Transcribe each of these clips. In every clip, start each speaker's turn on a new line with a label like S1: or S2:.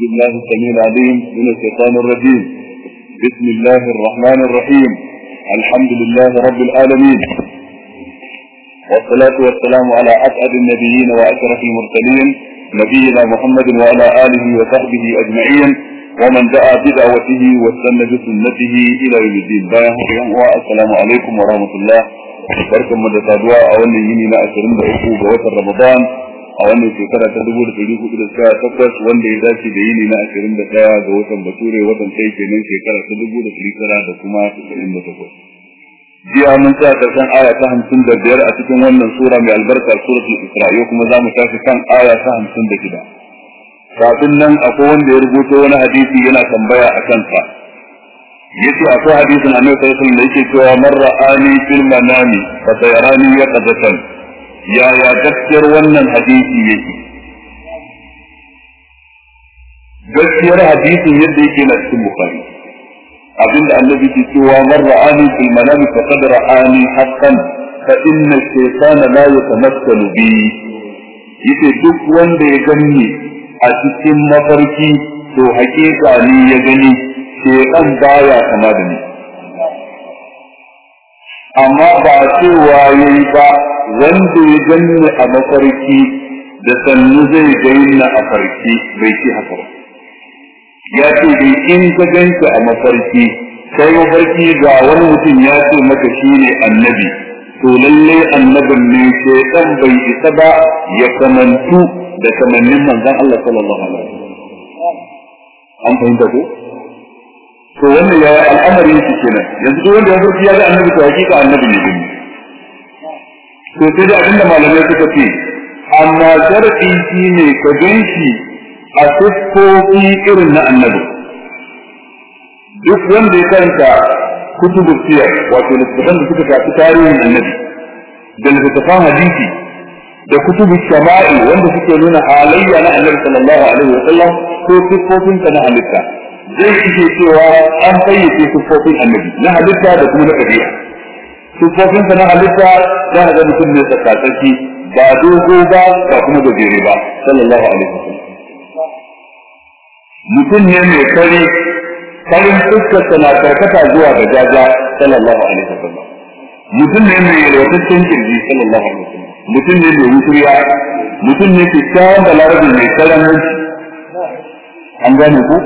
S1: بالله السميع العليم من الشيطان الرجيم. بسم الله الرحمن الرحيم. الحمد لله رب العالمين. والصلاة والسلام على أسعد النبيين وأشرف المرسلين نبينا محمد وعلى آله وصحبه أجمعين. ومن دعا بدعوته واستنى بسنته إلى يوم الدين. السلام عليكم ورحمة الله. barkan mu da saduwa a wannan yini na 23 ga watan Ramadan a wannan shekara ta 1418 wanda ya dace da yini na 21 ga watan Bature watan sai kenan shekara ta 1900 da kuma 98 jiya mun tsaya ƙarshen aya ta 55 a cikin wannan sura mai albarka suratul Isra. Yau kuma za mu tafi kan aya ta 56 kafin nan akwai wanda ya rubuto wani hadisi yana tambaya a kansa. Yace akwai hadisin annabi sallallahu alaihi wasallam da yake cewa man ra'ani fil manami fa sayarani yaqdatan ya ya gaskiyar wannan hadisi yake? Gaskiyar hadisin yadda yake na cikin bukhari. Abinda annabi ke cewa man ra'ani fil manami fa qad ra'ani haqqan fa inna shaytana la yatamassalu bi. Yace duk wanda ya ganni a cikin mafarki to hakika ni ya gani shekan baya kama da ni. Amma ba cewa yayi ba wanda ya ganni a mafarki da sannu zai gani a farki bai ce haka ba. Ya ce dai in ka ganka a mafarki sai mafarki ga wani mutum ya ce maka shi ne annabi to lalle annabin ne shekan bai isa ba ya kamantu da kamannin manzon Allah sallallahu alaihi wasallam. An fahimta ko? To wannan ya al'amari yake kenan. Yanzu duk wanda ya farki ya ga annabi to hakika annabi ne din to sai da abin da malamai suka ce amma sharadi shine ka gan shi a siffofi irin na annabi. Duk wanda ya karanta kutubu siyar wato littattafan da suka shafi tarihin annabi da littattafan hadisi da kutubu shama'i wanda suke nuna halayya na annabi sallallahu alaihi wa sallam ko siffofinsa na halitta. Zai ike cewa an fayyace siffofin annabi na halitta da kuma na ɗabi'a. Siffofinsa na halitta za a ga mutum ne tsakatsaki ba dogo ba ba kuma gajere ba sallallahu alaihi wasallam. Mutum ne mai kari karin fuskarsa na karkata zuwa ga jaja sallallahu alaihi wasallam. Mutum ne mai yalwataccen ƙirji sallallahu alaihi wasallam. Mutum ne mai wuturiya mutum ne kyakkyawan balarabi mai karamanci an gane ku?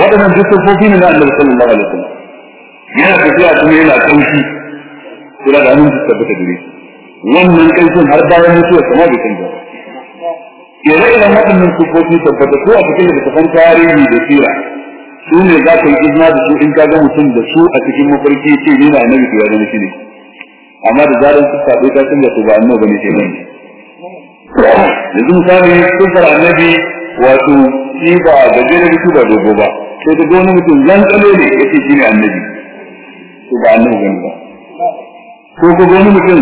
S1: Waɗannan duk sufofi ne na annabi sallallahu alaihi wasallam. Yana tafiya kuma yana kaushi kula da hannun tabbata gare wannan kaushin har bayan mutuwa kuma bai canza ire-iren waɗannan sufofi tabbata ko a cikin littattafan tarihi da sira su ne za ka yi izina da su in ka ga mutum da su a cikin mafarki ce ni na annabi to ya zama shi ne. Amma da zaran su saɓe ta canza to ba annabi ba ne ke nan. Yanzu misali sun annabi wato shi ba gajeren shi ba dogo ba. Sai da wani mutum zan tsale ne ya ce shi annabi. To ba annabi gani ba. Ko ko wani mutum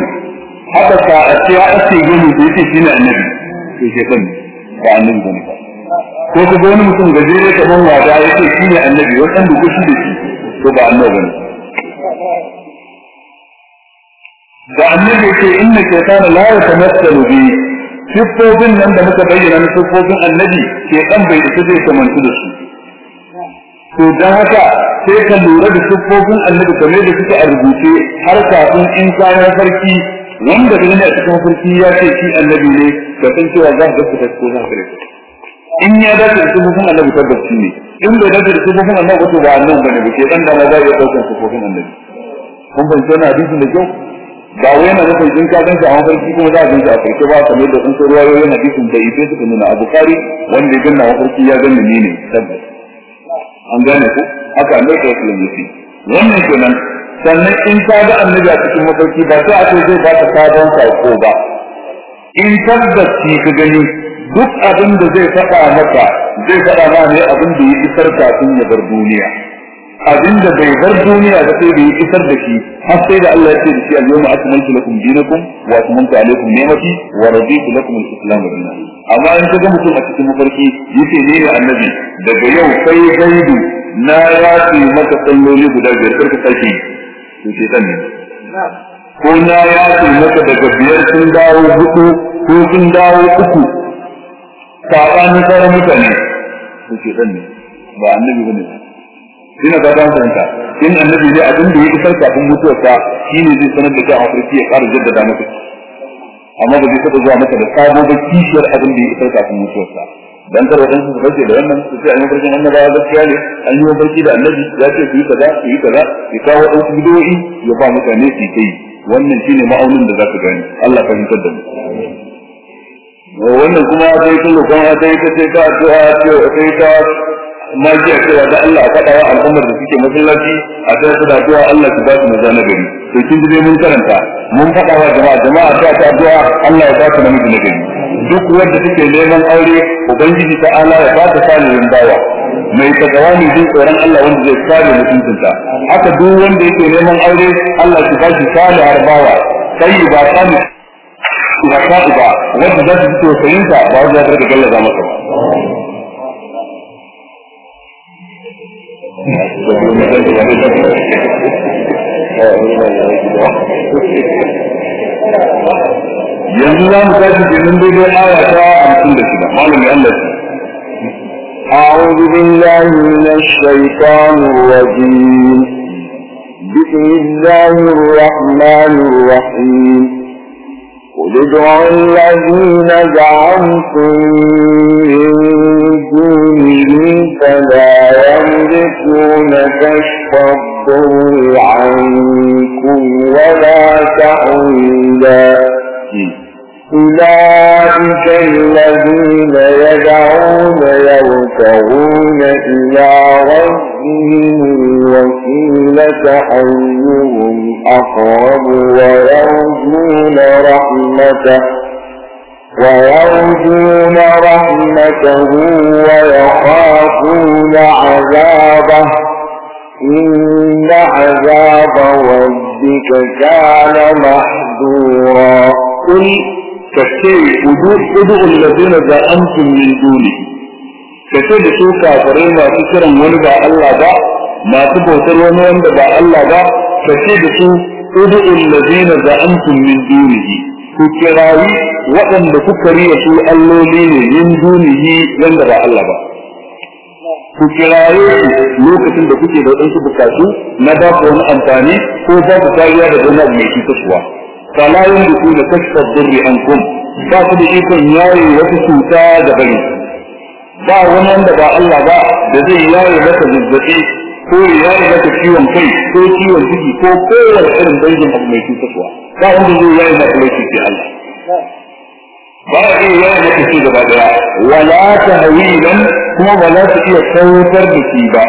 S1: haka ka a ce a ce gani ya ce shi annabi. To shi kan ba annabi gani ba. Ko ko wani mutum gajere kamar wada ya ce shi annabi wannan duku shi da shi to ba annabi gani da annabi ce inna shaytana la yatamassalu bi siffofin nan da muka bayyana na siffofin annabi ke dan bai isa zai kamantu da su. To dan haka sai ka lura da siffofin annabi kamar da suke a rubuce har kafin in kayan farki wanda da ne a cikin farki ya ce shi annabi ne ka san cewa za ka ga ko za ka in ya dace da siffofin annabi tabbas shi ne. In bai dace da siffofin annabi to ba annabi ba ne ba. Ke dan da ma za ya ɗauka siffofin annabi. Kun ban tana hadisin da kyau? Ba wai yana nufin in ka gan shi a mafarki kuma za a gan shi a farke ba kamar da sun so ruwayoyin hadisin da ita suka nuna. A bukari wanda ya ganna mafarki ya ganni ni ne tabbas. An gane ku? Haka annabi ta wasu yanzu wannan kenan. Sannan in ka ga annabi a cikin mafarki ba sai a ce zai ba ka sabon sako ba. In tabbas ki ka gani duk abin da zai faɗa maka zai faɗa ma ne abin da ya isar kafin ya bar duniya. Abin da bai bar duniya ba sai da isar da shi. Har sai da Allah ya ce da shi al-yawma akmaltu lakum dinakum wa atmamtu alaykum ni'mati wa raditu lakum al-islam dinan. Amma in ka ga mutum a cikin mafarki ya ce ne ne annabi. Daga yau sai gaidu na yafi maka salloli guda biyar kar ka sake to san ne. Ko na yafi maka daga biyar sun dawo huɗu ko sun dawo uku sabanin sauran mutane. Su ke dan ba annabi ba ne ina ba dan fahimta. In annabi ne abin da ya isar kafin mutuwarsa shine zai sanar da kai a mafarki ya ƙara jaddada maka amma ba zai taɓa zuwa maka da sabo ba kishiyar abin da ya isar kafin mutuwarsa dan kar wadansu su bace da wannan su ce an yi barkin annabawa gaskiya ne an yi barki da annabi ya ce su yi kaza su yi kaza ya kawo wadansu bidoyi ya ba mutane su yi wannan shine ma'aunin da za ka gani. Allah ka hintar da mu. Wannan kuma sai kun roƙon sai ka ce ka ce ka magiya cewa da Allah a faɗa wa al'ummar da suke masallaci a sai su da addu'a Allah su ba su maza na gari. To kin ji mun karanta mun faɗa wa jama'a jama'a ta ta addu'a Allah ya ba su namiji na gari. Duk wanda take neman aure ubangiji ta Allah ya ba ta salihin mai tagawa ne jin tsoron Allah wanda zai kare mutuntunta haka duk wanda yake neman aure Allah ya ba shi salihar bawa. Sai ba sani ba ba wanda za su fito sayinta ba wanda za ta gallaza masa ba. Yanzu za mu tashi kenan daidai aya ta hamsin da shida malami Allah
S2: أعوذ بالله من الشيطان الرجيم بسم الله الرحمن الرحيم قل ادعوا الذين زعمتم من دونه فلا يملكون كشف الضر عنكم ولا تحويلا أولئك الذين يدعون يبتغون إلى ربهم وقيل تحيهم أقرب ويرجون رحمته ويرجون رحمته ويخافون عذابه. إن عذاب ربك كان محذورا.
S1: قل كالشيء ادعوا الذين زعمتم من دونه. كتب سوكا فريما فكرا ولد الله بقى masu bautar wani wanda ba Allah ba kace da su udu allazina za'antum min dunihi. Ku kirayi waɗanda kuka riya su alloli ne min dunihi wanda ba Allah ba. Ku kiraye su lokacin da kuke da waɗansu bukatu na ba ku wani amfani ko ba ku kariya da wani abu mai cutarwa. Fala yamliku da kashfa dhurri ankum. Ba ku da ikon yaye wata cuta da bari. Ba wani wanda ba Allah ba da zai yaye maka zazzaɓi ko ya yaye maka ciwon kai ko ciwon ciki ko kowane irin dangin abu mai cutarwa ba wanda zai yaye maka laifi sai Allah ba a iya yaye maka shi gaba daya wala tahwilan kuma ba za su iya kautar da shi ba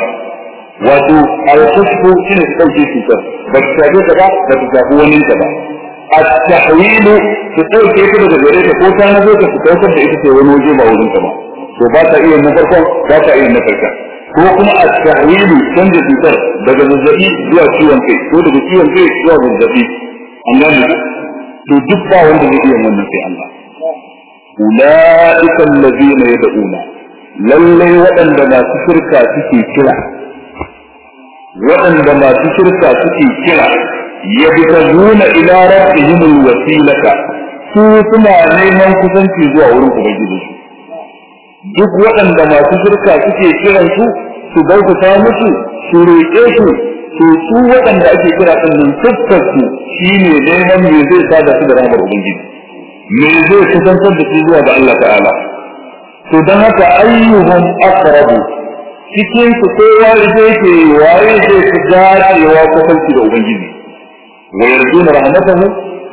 S1: wato al-kashfu shine su dauke cutar ba ta shafe ta ba ba ta shafi wani ta ba التحويل تسوي كيف da gare ta ko ta na zo ta kautar da ita ce wani waje ba wurin ta ba to ba ta iya na farkon ba ta iya na farkon Ko kuma a tahwilu canza cutar daga zazzaɓi zuwa ciwon kai ko daga ciwon kai zuwa zazzaɓi. An gane to duk ba wanda zai iya wannan sai Allah. Ulaika allazina yad'una. Lallai waɗanda masu shirka suke kira. Waɗanda masu shirka suke kira. Yabtaguna ila rabbihim alwasilata. Su suna neman kusanci zuwa wurin ubangiji duk waɗanda masu shirka suke kiran su bauta musu su roƙe su. To su waɗanda ake kira ɗin nan fuskar su shine neman me zai sa da su da rahmar ubangiji. Me zai kusantar da su zuwa ga Allah ta'ala. To dan haka ayyuhum aqrabu cikin su kowa zai ke waye zai fi dacewa kusanci da ubangiji. Wa yarjuna rahmatahu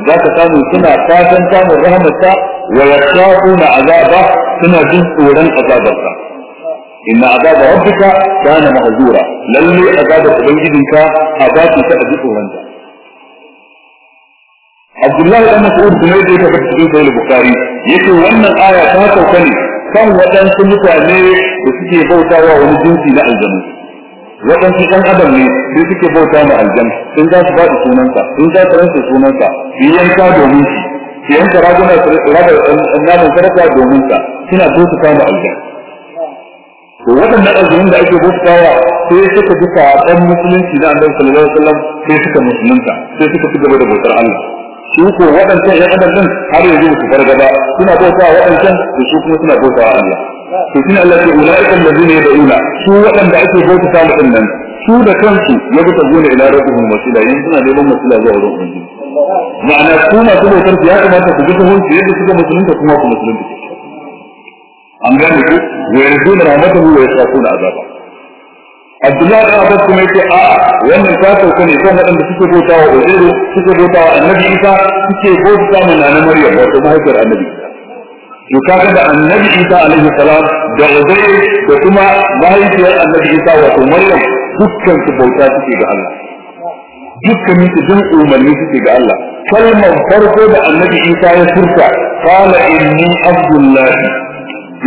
S1: za ka samu suna fatan samun rahmatta wa yakhafuna azaba suna jin tsoron azabarsa. Inna azaba rabbika kana mahzura. Lalle azabar ubangijinka azabi ta aji tsoronta Abdullahi dan Mas'ud kuma yadda ya tabbata cikin Sahih Bukhari ya ce wannan aya ta sauka ne kan waɗansu mutane da suke bautawa wani jinsi na aljanu. Waɗansu ɗan adam ne da suke bauta ma aljan sun za su ba da sunansa sun za su rantsa sunansa su yanka domin shi su yanka raguna su raba namun sarrafa domin sa suna so su kama aljan. To waɗannan aljanun da ake bautawa sai suka bi saƙon musulunci na annabi sallallahu alaihi wasallam sai suka musulunta sai suka ci gaba da bautar Allah. Su ko waɗancan ƴan adam din har yanzu su farga suna bauta waɗancan da su kuma suna bauta Allah. To shine Allah ya ulaiikal ladina yad'una su waɗanda ake bauta ta mutum nan su da kansu ya bi tabuna ila rabbihim wasila yanzu suna neman wasila zuwa wurin ubangiji. Ma'ana su masu bautar ya kamata ku bi ta hunci yadda suka musulunta kuma ku musulunta. An gane ku? Wa yarjuna rahmatahu wa yasafuna azaba. Abdullahi da Abbas kuma yake a wannan ta sauka ne kan waɗanda suke bauta wa Uzairu suke bauta wa Annabi Isa suke bauta wa Nana Maryam wato mahaifiyar Annabi Isa. To kaga da Annabi Isa alaihi salam da Uzairu da kuma mahaifiyar Annabi Isa wato Maryam dukkan su bauta suke ga Allah. Dukkan su jin umarni suke ga Allah. Kalmar farko da Annabi Isa ya furta qala inni abdullahi.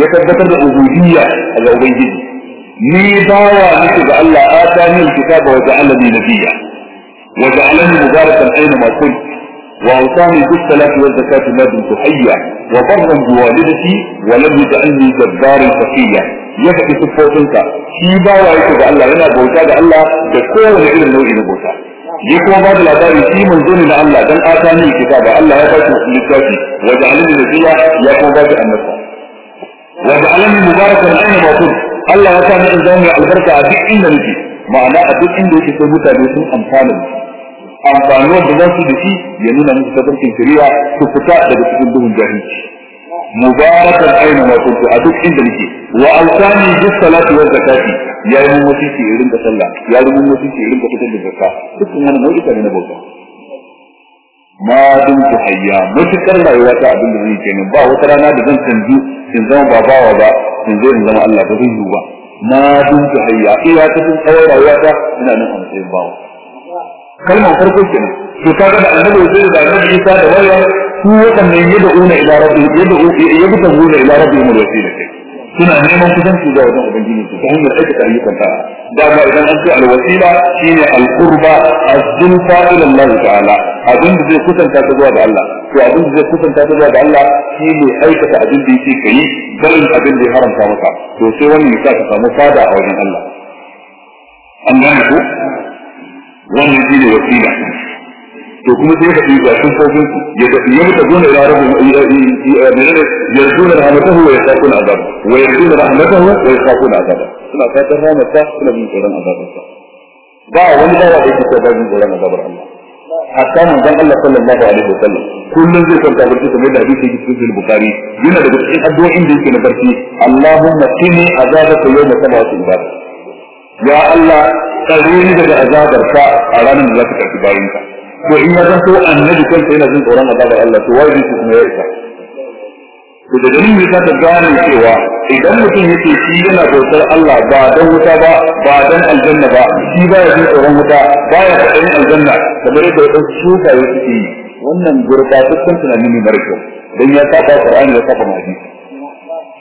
S1: Ya tabbatar da ubudiyya ga ubangiji ni bawa nake ga Allah atani alkitaba wa ja'alani nabiyya wa ja'alani mubarakan aina ma kunt wa awsani bis salati waz zakati ma dumtu hayya wa barran bi walidati wa lam yaj'alni jabbaran faqiyya ya faɗi sifofinsa shi bawa yake ga Allah yana bauta ga Allah da kowane irin nau'i na bauta ni kuma ba da labari shi manzo ne na Allah dan atani alkitaba Allah ya ba shi littafi wa ja'alani nabiyya ya kuma ba shi annabta wa ja'alani mubarakan aina ma kunt Allah ya sa ni in zama albarka a duk inda nake ma'ana a duk inda yake sai mutane sun amfana da amfani wanda za su da ya nuna musu tafarkin shari'a su fita daga cikin duhun jahilci mubarakan aina ma kuntu a duk inda nake wa alsani bis salati wa zakati ya yi mun irin da sallah ya yi mun irin da fitar da zakka dukkan wani nau'ika ne na bauta ma dun ku hayya. Mutukar rayuwa ta abin da zai kenan. Ba wata rana da zan canji in zama ba ba in zo in zama Allah ba zai yi ba. Ma dun ku hayya. Iya ta sun tsawon rayuwa ta ina nan a matsayin bawa. Kalmar farko kenan. To kaga da annabi sai da annabi Isa da Maryam su wadannan yadda una ila rabbi ta gona ila rabbi mu wasila suna neman kusanci da wajen ubangiji su ta hanyar aikata ayyukan ta. Dama idan an ce alwasila shine alqurba az-zulfa ila Allah ta'ala. Abin da zai kusanta ta zuwa ga Allah to abin da zai kusanta ta zuwa ga Allah shine aikata abin da yake kai barin abin da ya haramta maka to sai wannan ya ka samu fada a wajen Allah an gane ko wannan shine wasila to kuma sai ka ga sun kofin ya ya mutu gona ila rabbi menene yarjuna rahmatahu wa yasaquna azab wa yarjuna rahmatahu wa yasaquna azab suna fatan rahmatsa suna bin tsoron azabarsa ba wani bawa da yake tsoron azabar Allah hatta manzon Allah sallallahu alaihi wasallam kullun zai kwanta barci kamar da hadisi yake cikin Bukhari. Yana da cikin addu'o'in da yake na barci. Allahumma qini azabaka yawma samawati ibad ya Allah tsare ni daga azabarka a ranar da za ka karɓi bayinka. To in ya zanto annabi kansa yana jin tsoron azabar Allah to wai su kuma ya isa. To da dalilin ya ta gane cewa idan mutum yake shi yana bautar Allah ba dan wuta ba ba dan aljanna ba shi ba ya jin tsoron wuta ba ya faɗin aljanna kamar yadda wadansu shukaye suke yi. Wannan gurbataccen tunani ne mara kyau dan ya saba Qur'ani ya saba hadisi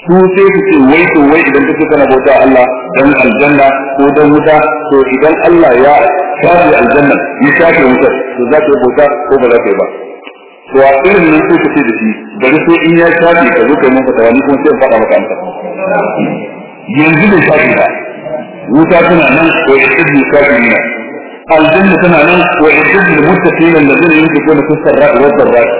S1: su sai su ce wai to wai idan kake kana bauta Allah dan aljanna ko dan wuta to idan Allah ya shafe aljanna ya shafe wuta to za ka bauta ko ba za ka ba? To a irin nan sai ka da shi bari sai in ya shafe ka zo kai mun fata wani kuma sai in maka amsa. Yanzu da shafe ba. Wuta tana nan ko kafin nan aljanna tana nan ya tsibbi muttaqin allazina yunfiquna fi sarra'i wa dharra'i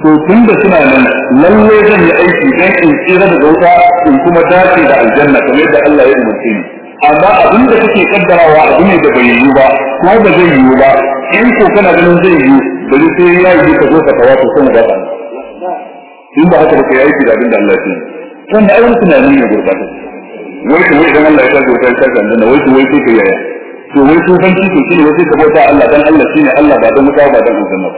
S1: to tun da suna nan lalle zan yi aiki dan in tsira daga wuta in kuma dace da aljanna kamar yadda Allah ya umarce ni. Amma abin da kake kaddarawa abu ne da bai yiwu ba ko ba zai yiwu ba. In ko kana ganin zai yiwu bari sai ya yi ka zo ka tawato sai ga ka. In ba haka ba kai aiki da abin da Allah ya ce. Kan da ayyukan tunani ne gurbata. Wai to wai idan Allah ya tabbata ya tabbata aljanna wai to wai sai ka yaya. To wai to banci to shine wai ka bauta Allah dan Allah shine Allah ba dan wuta ba dan aljanna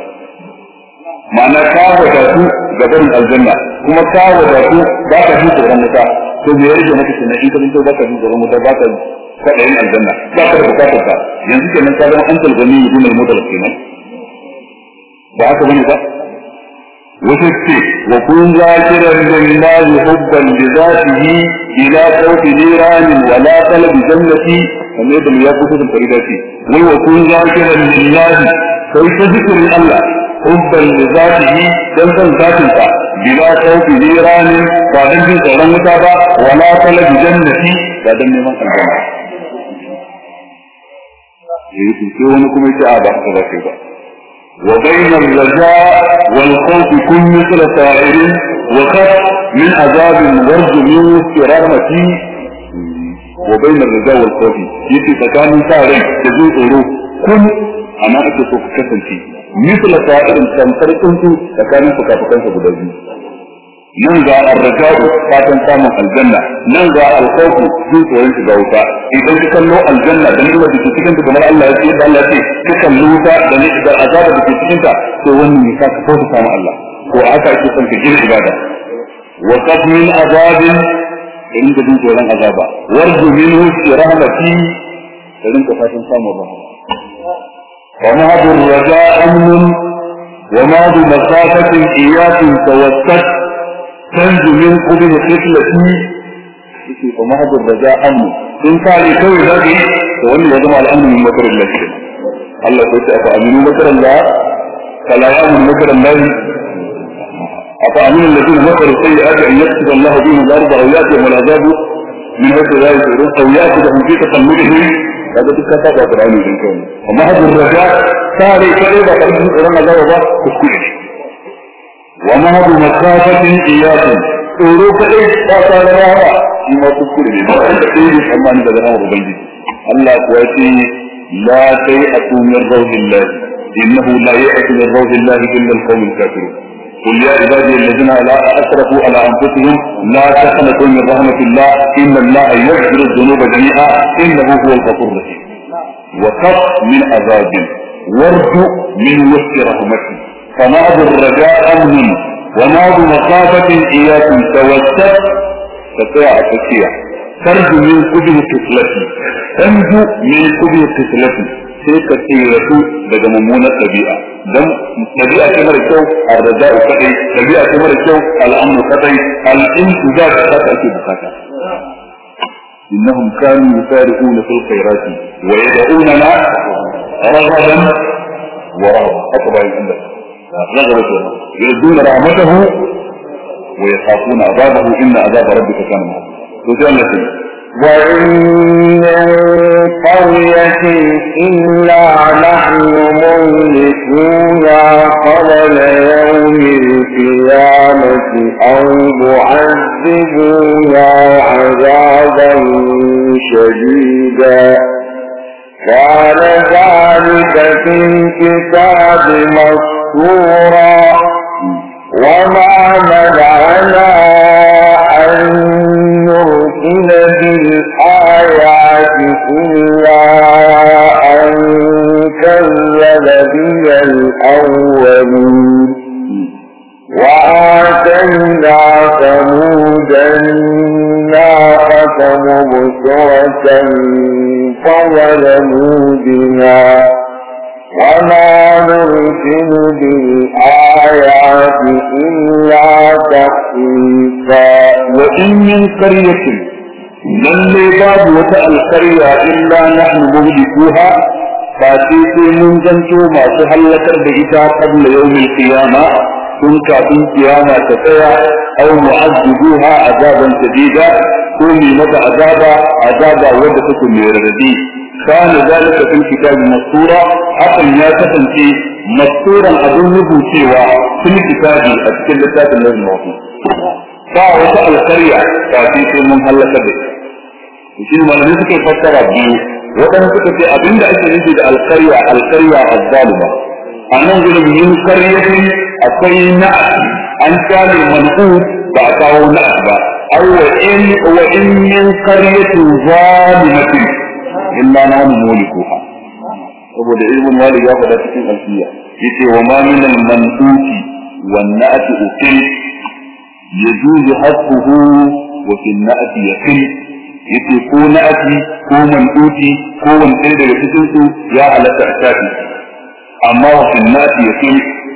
S1: ma'ana ka wadatu ga barin aljanna kuma ka wadatu ba ka ji tsoron wuta. To me ya rage maka kenan in ka rinto ba ka ji tsoron wuta ba ka kada yin aljanna? Ba ka da buƙatar ka. Yanzu kenan ka zama antal gani yi mai ba aka ba ne ba? Wasu ce wa kun zakiran lillahi hubban li zatihi ila qawfi niranin wa la talabi jannati. Kamar yadda ya fito da farida ce wai wa kun zakiran lillahi sai ta zikirin Allah hubban li zatihi dan san zatin ka bila qawfi niranin ba dan jin tsoron wuta ba wa la talabi jannati ba dan neman aljanna. Yayi ko wani kuma ya ce a ba ka ba. وبين الرجاء والخوف كن مثل سائر وخف من عذاب ورد من كرامتي وبين الرجاء والخوف يتي تكامل سائر تزيد أروف كن أنا أكتب كسنتي مثل سائر تنطر كنت تكامل فكافكان فبدأ nan ga arraja'u fatan samun aljanna. Nan ga alkhawfu jin shiga wuta. Idan ka kallo aljanna da ni'imar da ke cikin ta kamar Allah ya ce da Allah ya ce ka kallo wuta da ni da azaba da ke cikin ta to wannan ne ka kauta samu Allah. Ko aka ake son ka gina ibada. Wa qad min azabin in da jin tsoron azaba. Warju minhu rahmati idan ka fatan samun rahama. Wa ma hadu raja'un wa ma bi masafatin iyakin tawassat. Canji min kudi da kitlati yake fa mahadar da za amu in kare kawai za ka yi to wannan ya zama al'amru min makarin lahi Allah ko ta fa aminu makarin la kala ya mun makarin lahi afa aminu alladhina makaru sayyi'ati an yaktuba Allah bihim al-ardha aw yatihim al-'adhabu min haythu la yashurun aw yatihim fi taqallubihim kaga duk ka saba Qur'ani din kai amma hadur raja kare kare ba karfin tsoron Allah ba kuskure وما بمخافة إياكم؟ أولوك إيش فاتا لها. إما تذكر لي ما أتكيري أما أنت لأمر بيدي الله كواتي لا تيأتوا من روح الله. إنه لا يأت من روح الله إلا القوم الكافرون. قل يا عبادي الذين لا أسرفوا على أنفسهم لا تقنطوا من رحمة الله. إن الله يغفر الذنوب جميعا. إنه هو الغفور الرحيم. وخف من عذاب. وارجو من وسط رحمته فنعد الرجاء أمن ونعد مخافة إياكم توسط فساعة تطيع. ترج من قدر تطلتي ترج من قدر تطلتي سيكا تيرتو بدا ممونة دم. طبيعة كمر الشو الرجاء قطعي طبيعة كمر الشو الأمر قطعي الإن إذا قطعك بخطأ إنهم كانوا يفارقون في الخيرات ويدعوننا رغبا ورغبا أطبع عندك رغبة يردون رحمته ويخافون عذابه إن عذاب ربك كان محظورا
S2: وإن من قرية إلا نحن مهلكوها قبل يوم القيامة أو معذبوها عذابا شديدا. كان ذلك في الكتاب مسطورا وما منعنا أن نرسل بالآيات إلا أن كذب بها الأولين. وآتينا ثمود الناقة مبصرة فظلموا بها. in min qaryatin
S1: lalle babu wata alqarya illa nahnu muhlikuha fa sai mun zanto masu hallakar da ita qabla yawmil qiyama tun kafin kiyama ta tsaya aw mu'azzibuha azaban shadida ko mai mata azaba azaba wadda take mai radadi. Kana zalika fil kitabi masura hakan ya kasance masuran abin rubucewa fil a cikin littafin ba wata alkarya kafin sai mun hallaka da shi ne malamai suka fassara biyu. Waɗanda suka ce abin da ake nufi da alkarya alkarya azzalima a nan gudun min karyatin akwai na'at. An kare man'u ba a kawo na'at ba. Wa in wa in min qaryatin zalimatin. Illa nahnu mulikuha. Saboda ilmin wali ya faɗa cikin alfiya ya ce wa ma min al-mansuki wan na'at ukil يجوز حذفه وفي النأت يقل yace ko na'ati ko manduti ko wani ɗaya daga cikin su ya halatta a shafi amma wa fil na'ati yake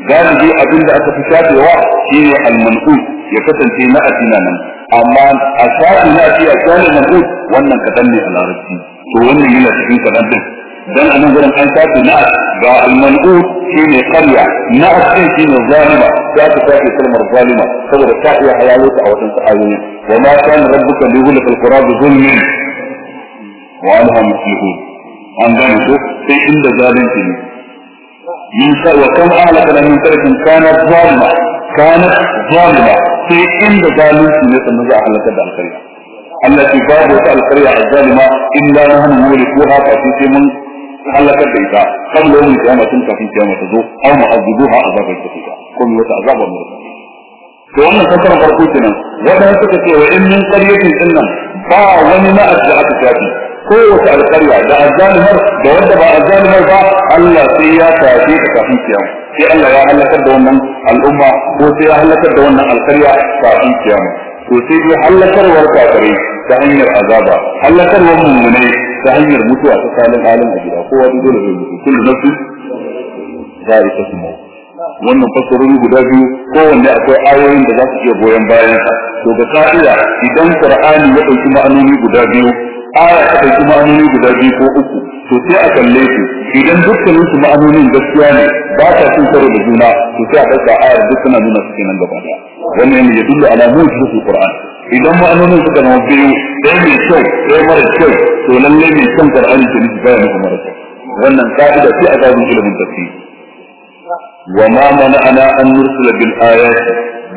S1: galibi abin da aka fi shafewa shine al-man'ut ya kasance na'ati na nan amma a shafi na'ati a shafi man'ut wannan kadan ne a larabci to wannan yana cikin kadan din dan anan gurin an shafi na'at ga al-man'ut shine qarya na'at din shine zalima za ta shafi kalmar zalima saboda ta iya hayawo ta a wajen ayoyi wa ma kana rabbuka li yulqa al-qura bi wa anha muslihun an gane ko sai inda zalunci ne min sa wa kam ahlakana min qaryatin kanat zalima kanat zalima sai inda zalunci ne sannan za a halaka da alƙarya Allah ce babu wata alƙarya a zalima illa nahnu mulikuha fa sai halakar da ita kan lokacin kiyama tun kafin kiyama ta zo aw mu'azzibuha azaban shadida ko mu wata azaban mu to wannan kasaran farko kenan wadanda suka ce wa in min qaryatin dinnan ba wani ma'az da aka tafi kowace alƙarya da azzalimar da wanda ba azzalimar ba Allah sai ya tafi ta kafin kiyama sai Allah ya halakar da wannan al'umma ko sai ya halakar da wannan alƙarya kafin kiyama to sai dai halakarwar kafirai ta hanyar azaba halakarwar mummunai ta hanyar mutuwa ta salin halin a gida. Kowa duk dole zai mutu. Kullu nafsin za'ikatu maut wannan fasarori guda biyu kowanne akwai ayoyin da za su iya goyon bayan sa to ga ka'ida idan qur'ani ya ɗauki ma'anoni guda biyu aya ta ɗauki ma'anoni guda biyu ko uku to sai a kalle su. Idan dukkanin su ma'anonin gaskiya ne ba ta cin karo da juna to sai a ɗauka ayar duk suna nuna su kenan gaba ɗaya wannan ya dullu ala mujizatul qur'an idan ma'anonin suka zama biyu ɗaya mai kyau ɗaya mara kyau to lallai mai kyan qur'ani ke nufi baya nufin mara kyau. Wannan ka'ida ce a zaɓin ilimin tafi wa ma mana'ana an nursula bil ayat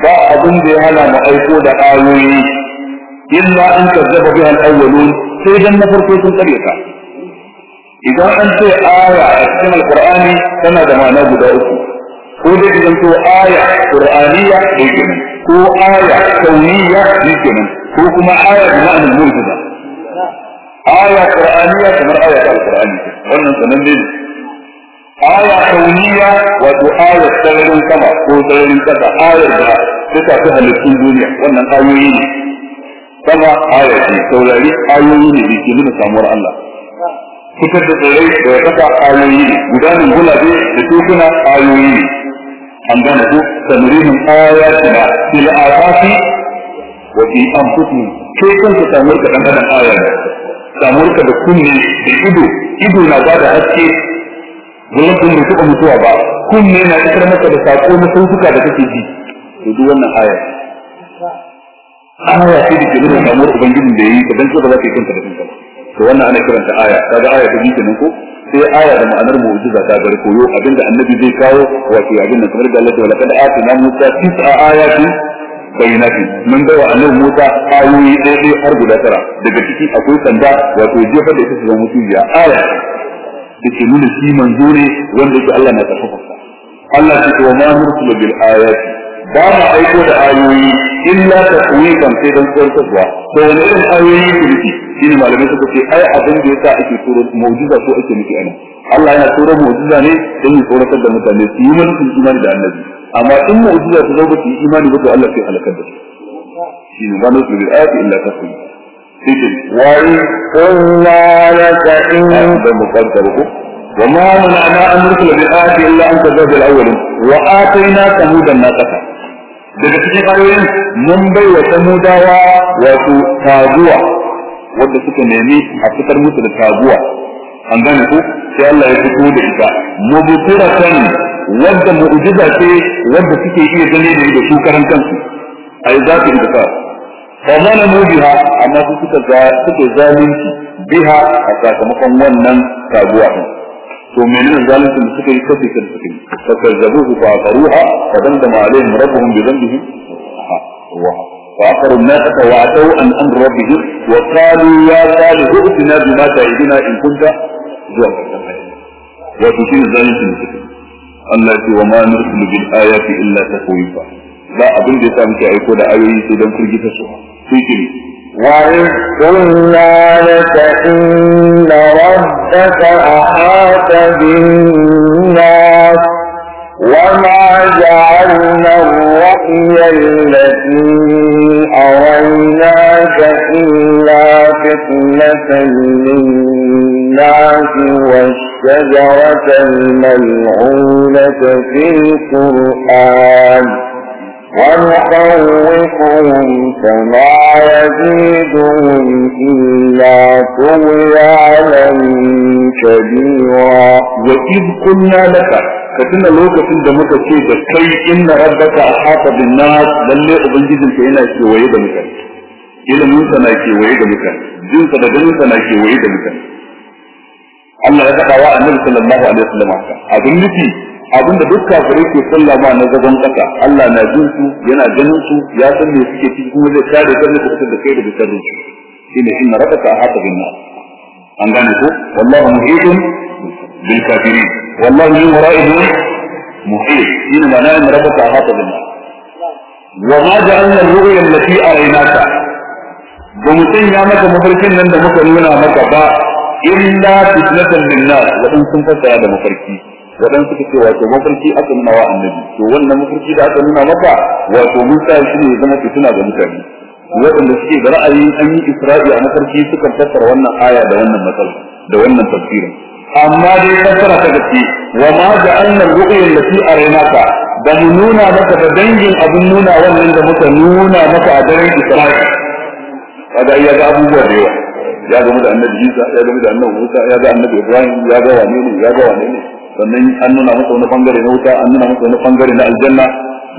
S1: ba abin da ya hana mu aiko da ayoyi illa an kazzaba biha al-awwalun sai dan na farko sun karyata. Idan an ce aya a cikin alqur'ani tana da ma'ana guda uku ko dai idan to aya qur'aniya ko kenan ko aya kauniya yake ko kuma aya bi ma'anar mu'jiza aya qur'aniya kamar aya al-qur'ani wannan sanan ne. Aya kauniya wato ayar sararin sama ko sararin kasa ayar da ta tafi halittun duniya wannan ayoyi ne. Sama aya ce saurari ayoyi ne da ke nuna samuwar Allah. Fitar da tsirrai da ya kasa ayoyi ne gudanin gulabe da tekuna ayoyi ne. An gane ko sanurihim ayatina fil afaqi wa fi anfusihim kai kanka samuwar ka dan adam aya samuwar ka da kunne da ido ido na ba da haske gurin kun bai taɓa mutuwa ba kunne na isar maka da saƙo na sautuka da kake ji to duk wannan aya aya ce da ke ubangijin da yi ka dan ba za ka yi kanta da kanka to wannan ana kiranta aya kaga aya ta kenan ko sai aya da ma'anar mu'jiza ta gar koyo abinda annabi zai kawo wato abin da kamar da Allah ta wala kada atina Musa tis'a ayatin bayyinatin mun bai wa annabi Musa ayoyi ɗaya har guda tara daga ciki akwai sanda wato jefa da ita su zama mutujiya aya da ke nuna shi manzo ne wanda yake Allah na karfafa Allah ya ce wa ma nursulu bil ayati ba mu aiko da ayoyi illa taswiqan sai dan tsoratarwa to wani irin ayoyi ne nufi shine malamai suka ce ai abin da yasa ake turo mu'jiza ko ake nufi anan Allah yana turo mu'jiza ne don ya tsoratar da mutane su yi mulkin imani da annabi amma in mu'jiza ta zo ba su yi imani ba to Allah sai halakar da su shine ma nursulu bil ayati illa taswiqan
S2: وإذ قلنا لك إن
S1: وما منعنا أن نرسل بالآية إلا أن كذب الأولين وآتينا ثمود الناقة daga cikin ayoyin mun bai wa samudawa wato taguwa wanda suka nemi a fitar musu da taguwa. An gane ku? Sai Allah ya fito da ita. Mubtiratan wadda mu'jiza ce wadda suke iya gane ne da su karan kansu. Ai za su yi ta. Fa zalamu biha amma su suka ga suke zalunci biha a sakamakon wannan taguwa. din to menene zaluncin da suka yi kace kan suka yi fa kazzabuhu fa aqaruha fa dandama alaihim rabbuhum bi dhanbihim wa وعقروا الناقة وعتوا عن أمر ربهم وقالوا يا صالح ائتنا بما تعدنا إن كنت زوجا وتشير ذلك المسلم الله وما نرسل بالآيات إلا تخويفا ba abin da ya sa muke aiko da ayoyi sai don firgita su sai kiri
S2: وإذ قلنا لك إن ربك أحاط بالناس وما جعلنا الرؤيا التي أريناك إلا فتنة للناس والشجرة الملعونة في القرآن ونخوفهم فما يزيدهم إلا طويا لن كبيرا
S1: وإذ قلنا لك فتن لوك في دمك كيف كي إن ربك أحاط بالناس بل لي أبنجد كينا كي ويدا لك موسى منسا ناكي ويدا لك جنسا بجنسا ناكي ويدا لك الله يدقى النبي صلى الله عليه وسلم. أبنجد abin da duk kafirai ke kulla ma na zagon kasa. Allah na jin su yana ganin su ya san me suke ciki kuma zai kare kan da da kai da sharrin su. Shine inna rabbaka ahata bin nas. An gane ko? Wallahu muhitun bil kafirin. Wallahu min wara'ihim muhit. Shine ma'ana inna rabbaka ahata bin nas. Wa ma ja'alna ar-ru'ya allati araynaka. Ba mu sanya maka mafarkin nan da muka nuna maka ba illa fitnatan lin nas. Wadan sun fassara da mafarki. Wadan suka ce wato mafarki aka nuna wa annabi. To wannan mafarki da aka nuna maka wato mun sa shi ne zama fitina ga mutane. Waɗanda suke da ra'ayi an yi isra'i a mafarki suka fassara wannan aya da wannan matsala da wannan tafsirin. Amma dai fassara ta gaske wa ma ja'alna ru'ya allati araynaka. Da mu nuna maka da dangin abun nuna wannan da muka nuna maka a daren isra'i. Kaga ya ga abubuwa da yawa. Ya ga da annabi Isa ya ga da annabi Musa ya ga annabi Ibrahim ya ga wane ne ya ga wane ne sannan an nuna masa wani bangare na wuta an nuna masa wani bangare na aljanna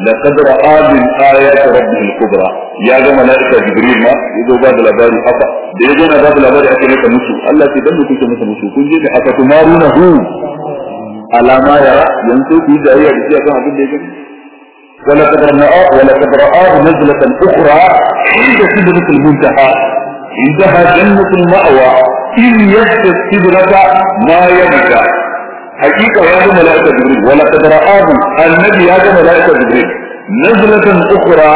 S1: لقد رأى من آيات ربه الكبرى. يا جماعة ملائكة جبريل ما؟ يزو بعد الأباري حقا يزونا بعد الأباري أكلمك مسو الله تدم كنت مسو كن جيني حقا تمارونه. على ما يرى. ينسو في دائية بسيئة. كما عبد الله ولقد رآه ولقد رآه نزلة أخرى عند سدرة المنتهى. عندها جنة المأوى. إن يكتب سدرة ما يبكى. hakika ya ga malaika jibril. Wala qad ra'ahu annabi ya ga malaika jibril. Nazlatan ukhra.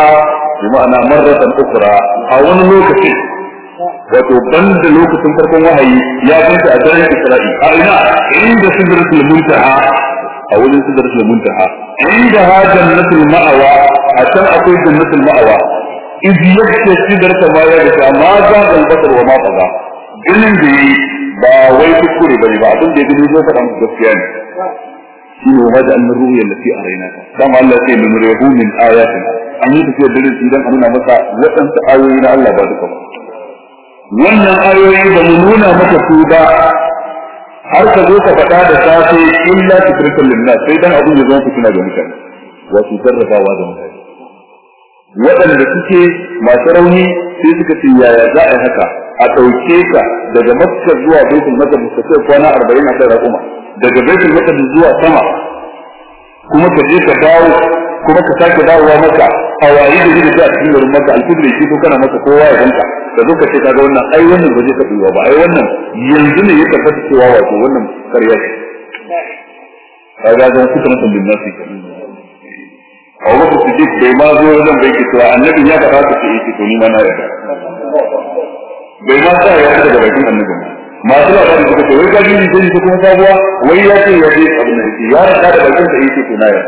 S1: Bi ma'ana marratan ukhra. A wani lokaci. Lokacin farkon wahayi ya ganta a daren isra'i. A ina? Inda sidratul muntaha. A wajen sidratul muntaha. Inda ha jannatul ma'awa. A can akwai jannatul ma'awa. Iz yakta sidratul ma'awa ma za al basar wa ma faga ganin da yi ba wai kuskure ba ne ba. Abin da ya gani zai faɗa muku gaskiya ne. Shi ne wa da annar ruya allati araina dama Allah ya ce min rihu min ayatin. An yi tafiyar dare idan an nuna masa waɗansu ayoyi na Allah ba duka ba. Wannan ayoyi ba mu nuna maka su ba. Har ka zo ka faɗa da safe illa fitratan linnas sai dan abin ya zama fitina ga mutane. Wato sarrafawa da mutane. Waɗanda suke masu rauni sai suka ce yaya za a yi haka? A ɗauke ka daga makka zuwa baitul maqdis ka sai kwana arba'in a kai raƙuma. Daga baitul maqdis zuwa sama kuma ka je ka dawo kuma ka sake dawowa maka a wayi da zai a cikin garin maka alfidri shi ko kana maka kowa ya ganka da zo ka ce kaga wannan ai wannan ba zai taɓa ba. Ai wannan yanzu ne ya tabbata cewa wato wannan ƙarya ce. Kaga zan suka nasa bin nasi a wata siddiq bai ma zo wajen bai ke cewa annabi ya faɗa ka ce yake to ni ma na yarda. Bai ma sa ya daga bakin annabi masu labarin suka ce wai ka jini sai ta kuma sabuwa? Wai ya ce ya ce abin da ya rasa da bakin sa yake to yarda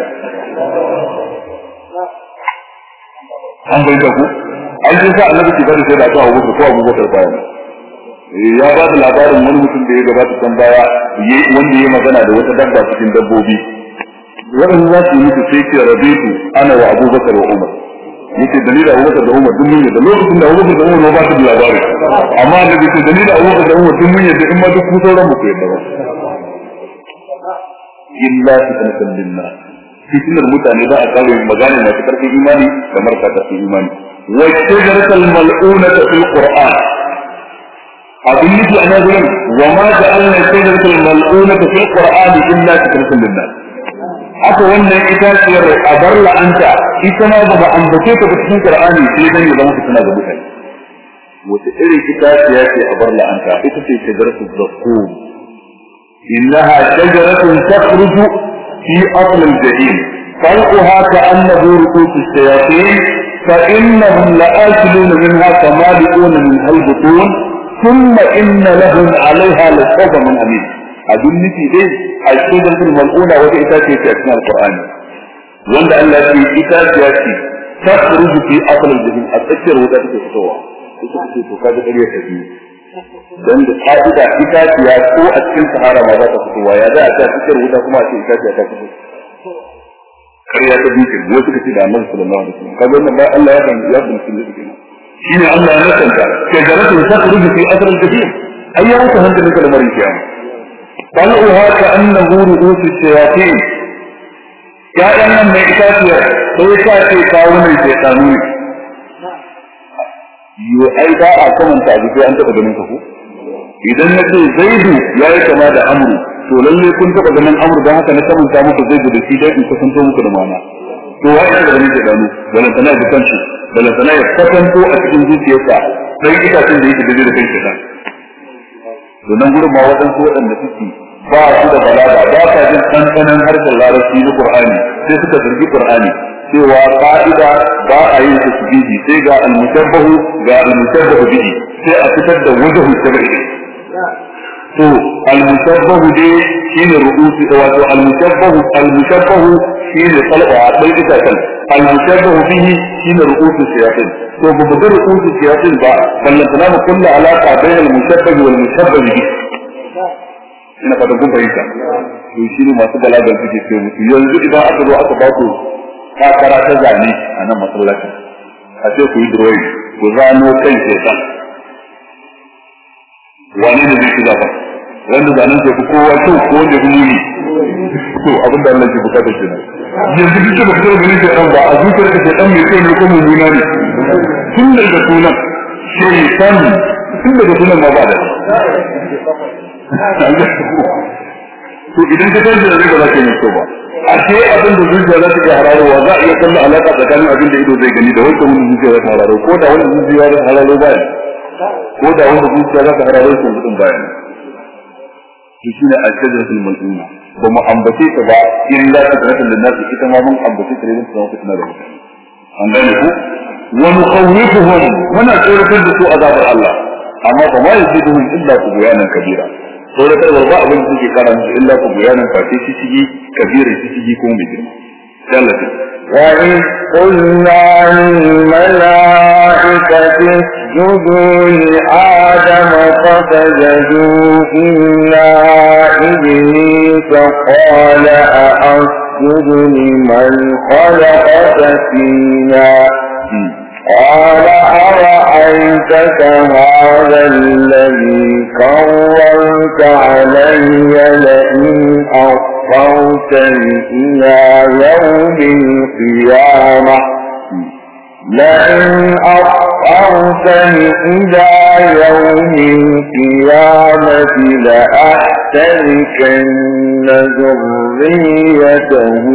S1: an bai ta ku? An ce sa annabi ke ba da sai da ta Abu ko Abu Bakar bayan ya ba da labarin wani mutum da ya gabata kan baya wanda ya magana da wata dabba cikin dabbobi. Waɗanda za su yi mutu sai ce rabitu ana wa Abu Bakar wa Umar. Yake dalilin Abu Bakar da Umar duk mun yadda. Lokacin da Abu da Umar ba su da labari. Amma da yake dalilin Abu Bakar da Umar duk mun yadda in ma duk ku sauran muku yadda ba. Illa fitnatan linnas fitnar mutane ba a kare magana masu ƙarfin imani kamar ka ƙarfin imani. Wa shajaratul mal'unata fil qur'an. Abin nufi a nan wa ma ja'alna shajaratul mal'unata fil qur'an illa fitnatan linnas haka wannan itaciyar a bar la'anta ita ma ba ba ambace ta ba cikin qur'ani sai dan ya zama fitina ga mutane wata irin itaciya ce a bar la'anta ita ce shajaratul zaqqum innaha shajaratun takhruju في أصل الجحيم فرقها كأنه رؤوس الشياطين فإنهم لآكلون منها فمالئون منها البطون ثم إن لهم عليها لشوبا من أمين al-shajaratul mal'una wata itaciya ce a cikin alqur'ani wanda Allah ya ce itaciya ce ta khuruju fi aqli al-jahim a tsakiyar wuta take fitowa ita ce to da ka'ida ya ko a cikin sahara ma za ta fitowa ya za a ta tsakiyar wuta kuma a ce itaciya ta fito ƙarya ta biyu ke wasu kace da Annabi sallallahu alaihi wasallam kaga wannan ba Allah ya ban ya ban sunna shi ne Allah ya nasanta shajaratun ta khuruju fi aqli al-jahim ayyahu hankalin kalmar kiyama طلعها كأنه رؤوس الشياطين يا أن من إتاتيا ليس في كون الشيطان yo ai ba a kamanta abu sai an taɓa ganin ka ko idan na ce zaidu ya yi kama da amru to lalle kun taba ganin amur da haka na kamanta muku zai da shi dai in kusanto muku da mana to wai da ganin da dano wannan tana da kanci wannan tana ya kusanto a cikin zuciyarsa sai itacen da yake da da kanki da to nan gurin ma waɗansu waɗanda suke ba su da balaga. Ba sa jin ɗanɗanon harshen larabci na Qur'ani sai suka zargi Qur'ani cewa ka'ida ba a yin tasbihi sai ga al-mushabbahu ga al-mushabbahu bihi. Sai a fitar da wajhu tabi'i to al-mushabbahu dai shine ru'usi wato al-mushabbahu al-mushabbahu shine salba a dai ita kan. Al-mushabbahu bihi shine ru'usi siyasin to ba bugar ru'usi siyasin ba. Ballan tana mu kullu alaqa bain al-mushabbahi wal mushabbahi bihi. Ina fata kun fahimta. To shine masu balagan suke ce musu. Yanzu idan aka zo aka ba ku kakara ta zane a nan masallacin a ce ku yi drawing ku zano kan shekan wani ne zai shiga ba wanda zanen ke fi kowa kyau ko wanda fi muni. To abin da Allah ke buƙata ke nan. Yanzu duk da fitar ganin shekan ba a zuciyar ka shekan mai kyau ne ko mummuna ne? Tun daga sunan shekan tun daga sunan ma ba da to idan ka tashi da zai ba ka yi kyau ba. Ashe abin da zuciya za ta iya hararowa za a iya kallon alaƙa tsakanin abin da ido zai gani da wanda wani zuciya za ta hararo ko da wanda zuciya za ta hararo ko da zuciya za ta hararo shi ne ba mu ambace ta ba za ta da nasu ita ma mun ambace ta su zama fitina da an gane ku? Tsoratar da su azabar Allah. Amma ba ma yaziduhum illa tughyanan kabira. tsoratarwar ba abin da suke kara musu illa ku bayanin face shi ciki kabirin shi ciki ko mai girma tallafi
S2: وإذ قلنا للملائكة اسجدوا لآدم فسجدوا إلا إبليس قال أأسجد لمن خلقت فينا قال أرأيتك هذا الذي كرمت علي لئن أخرتني إلى يوم القيامة؟ لئن أخرتني إلى يوم القيامة لأحتركن ذريته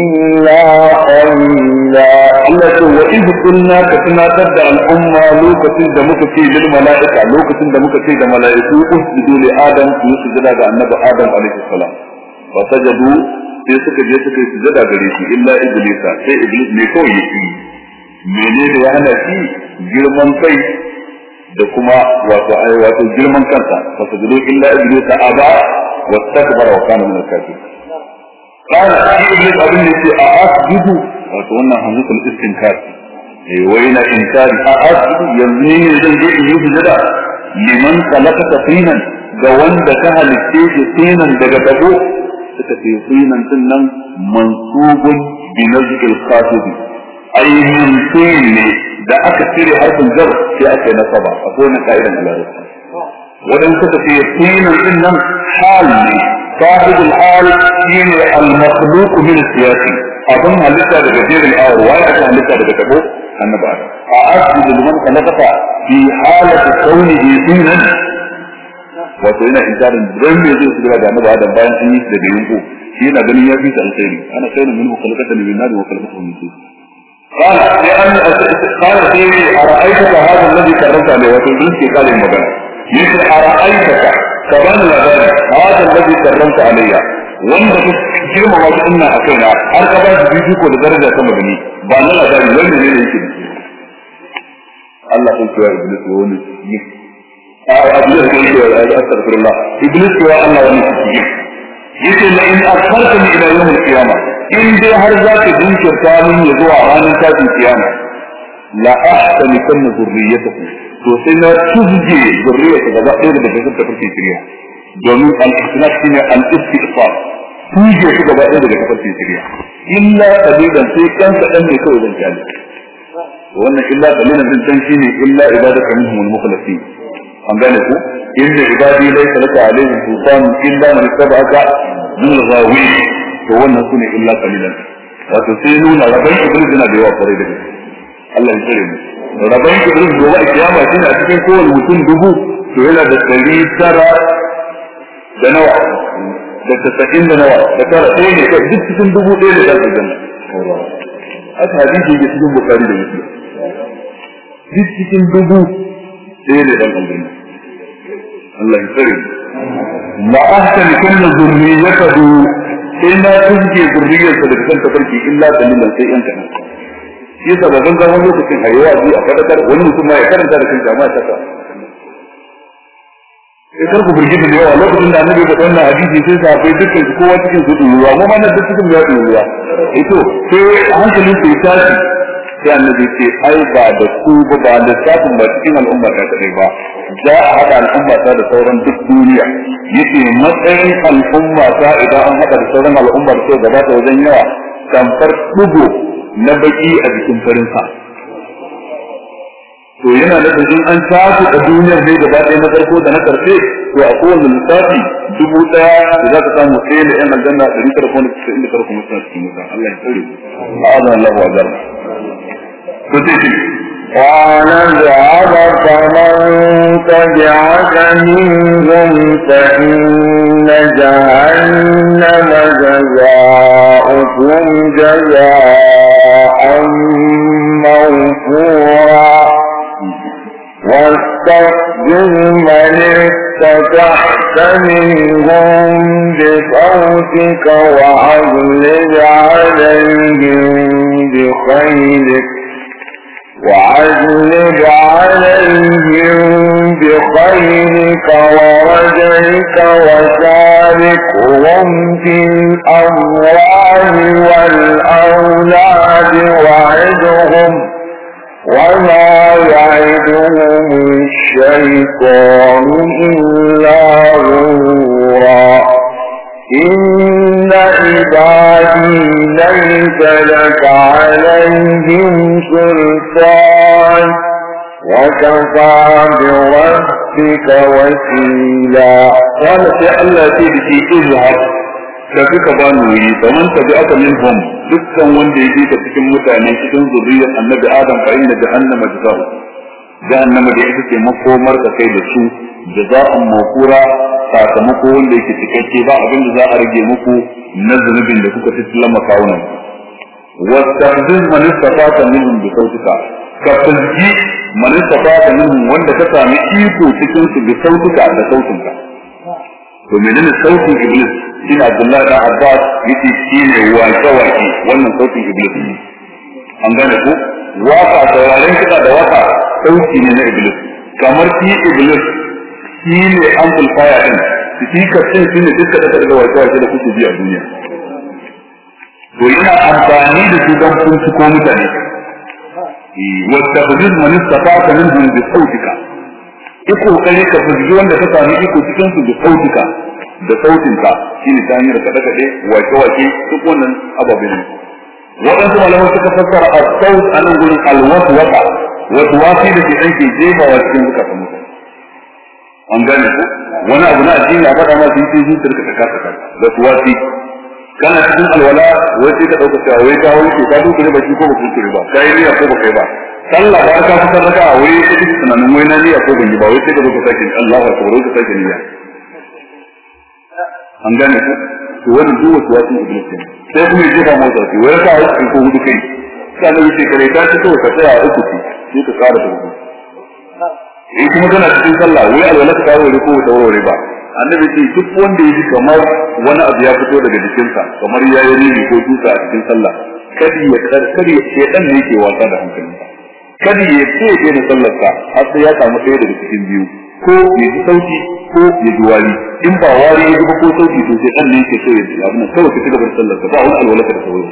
S2: إلا قليلا
S1: Allah ce wa idh kunna ka tunatar da al'umma lokacin da muka ce lil mala'ika lokacin da muka ce da mala'iku usjudu li adam su sujada ga annabi adam alaihi salam fa sajadu sai suka je suka yi sujada gare shi illa iblisa sai iblis ne kawai ya yi menene ya hana shi girman kai da kuma wato wato girman kansa fa sajadu illa iblisa aba wastakbara wa kana min al-kafirin قال في ابن abin da yake a asjudu wato wannan hamzatul istinkar eh wai na inkari a asjudu yanzu ne zan je in yi sujada liman khalaqa tafinan ga wanda ka halitte shi tinan daga dabo suka ce tinan din mansubun bi nazqil khatib ay min tin ne da aka cire harfin jar sai aka yi nasaba akwai na ka'idan larabci wadan suka ce tinan din nan hal ne صاحب الحال شين المخلوق من السياسي أظن هلسة بكثير الآور ولا هلسة بكتبه النبع أعزز لمن خلقك في حالة كونه سينا وسينا إنسان رم يزيد سبيل هذا النبع هذا باين سينيس لبينكو شين أدني يفيس الخير أنا خير منه خلقتني من نار وخلقته من سيس قال لأن قال فيه أرأيتك هذا الذي كرمت عليه؟ وتدين في قال المدن مثل أرأيتك كمان هذا الذي كرمت عليه وانت كلمة واجه آه، أنا أكينا هل كبار تجيبك لدرجة سمدني بأن الله ذلك وين يجيب الله قلت يا ابنك وولي أبلغ كيف يا أستغفر الله. ابنك يا الله وليس يقول لئن أخرتني إلى يوم القيامة. In dai har za ka dinkirta min ya zuwa ranar tashin kiyama la ahsani kunna zurriyatahu to sai na tuzge zurriya ta gaba ɗaya daga cikin tafarkin shirya. Domin al-istinaf shine al-istighfar. Tuzge su gaba ɗaya daga tafarkin shirya. Illa qalilan sai kan kadan ne kawai zan ƙyale. Wannan illa qalilan din dan shine illa ibadaka minhum al-mukhlasin. An gane ku? Inna ibadi laysa laka alaihim sultan illa man ittaba'aka min al-ghawi to wannan sune illa qalilan wato sai nuna rabai iblis yana da yawa kwarai da gaske Allah ya tsare mu rabon iblis gobe kiyama shi a cikin kowane mutum dubu to yana da ɗari tara da nawa da tasa'in da nawa da tara ɗaya ne kai duk cikin dubu ɗaya ne za su gana aka hadisi yake cikin bukari da muslim duk cikin dubu ɗaya ne dan aljanna Allah ya tsare la ahsan kullu zurriyatahu illa tuzki zurriyarsa daga kan tafarki illa dalilan sai yan kana shi yasa zaman lokacin hayewa zai a fadakar wani mutum ma ya karanta da kan jama'a ta sai ku burge da yawa lokacin da annabi ya faɗa wannan hadisi sai sahabbai dukkan su kowa cikin su duruwa mu ma nan duk cikin ya duruwa ito sai hankalin su ya tashi. Sai annabi ce ai ba da ku ba ba lissafin ba cikin al'umma ta kadai ba. Za a haɗa al'umma ta da sauran duk duniya. Yake matsayin al'umma ta idan an haɗa da sauran al'umma da suka gabata wajen yawa tamfar ɗugo na baki a jikin farin sa to yana da in an tafi a duniyar ne gaba ɗaya na farko da na ƙarfe to a kowane lissafi dubu ɗaya da za ka samu ɗaya da yan aljanna ɗari tara kuma da cikin da kuma suna cikin musa Allah ya tsare a'azan Allah wa zarra
S2: قال اذهب فمن تبعك منهم فإن جهنم جزاؤكم جزاء موفورا. واستخدم من استطعت منهم بصوتك وأغلب عليهم بخيلك وعجلب عليهم بخيرك ورجلك وشاركهم في الأموال والأولاد وعدهم وما يعدهم الشيطان إلا غرورا. عبادي ليس لك عليهم سلطان وكفى بربك وكيلا
S1: قال sai Allah ce da shi izhab tafi ka bani wuri faman tabi aka minhum dukkan wanda ya ka cikin mutane cikin zuriyar annabi adam fa inna jahannama jazaa'u jahannama da ita ce makomar ka kai da su jaza'un mawqura sakamako wanda yake cikakke ba abin da za a rage muku na zunubin da kuka tattala makawunan. Wastahzin man istata minhum bi sautika. Ka fizgi man istata minhum wanda ka sami iko cikin su bi sautika da sautinka. To menene sautin iblis? Shine Abdullahi da Abbas ya ce shine wake wake wannan sautin iblis. Ne an gane ko? Waka sauraren kiɗa da waƙa sauti ne na iblis. Kamar shi iblis shi ne amplifier din. Ka ce shi ne duka da daga wake wake da kuke ji a duniya. To yana amfani da su don binciko mutane. Man istata minhum bi sautika. Iko kai ka fuji wanda ka sami iko cikin su da sautika da sautinka. Shine ta hanyar kada kade wake wake duk wannan ababen ne. Waɗansu malamai suka fassara as-saut a nan gurin al-waswasa. Waswasi da ke dan ke jefawa cikin zukatan mutane. An gane ku? Wani abu na addini a faɗa ma sun ce zuciyar ka ta kasa kasa waswasi kana cikin alwala wai sai ka ɗauka cewa wai ka wanke ka duka ba shi ko ba ku ba ka yi niyya ko ba kai ba. Sallah ba ka fitar da ka wai ka kike tunanin wai na niyya ko ban yi ba wai sai ka zo ka sake Allah ya tsoro ka sake niyya. An gane ku? To wani duk wasu wasu iblis ne sai kuma ya jefa motsa shi wai ka yi ko huɗu kai. Sai da wuce kare ta ce kawai ka tsaya a uku ce sai ka kara da huɗu in kuma kana cikin sallah wai alwala ka kawo ko ta warware ba. Annabi ce duk wanda ya ji kamar wani abu ya fito daga jikinsa kamar ya yi rini ko tusa a cikin sallah kadi ya kadi ya shedan ne yake wasa da hankalinsa. Kadi ya ce ya na sallarsa har sai ya samu ɗaya daga cikin biyu. Ko ya ji sauƙi ko ya ji wari. In ba wari ya ji ba ko sauƙi to sai dan ne yake so ya ji. Abin nan kawai ka ci gaba da sallarsa ba wani alwala ka da sauri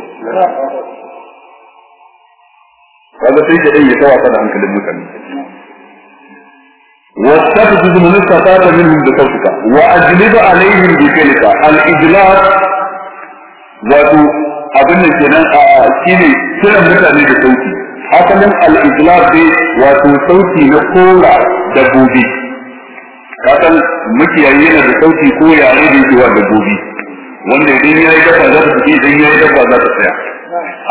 S1: kaga sai ka ya tawaka da hankalin mutane. واستفزز من استطاعت منهم بصوتك واجلب عليهم بفعلك الاجلاب wato abin da kenan a shine kiran mutane da sauti asalin al-ijlab dai wato sauti na kora dabbobi kasan makiyayi yana da sauti ko yare da yake wa dabbobi wanda idan yayi dabba za ta tafi idan yayi dabba za ta tsaya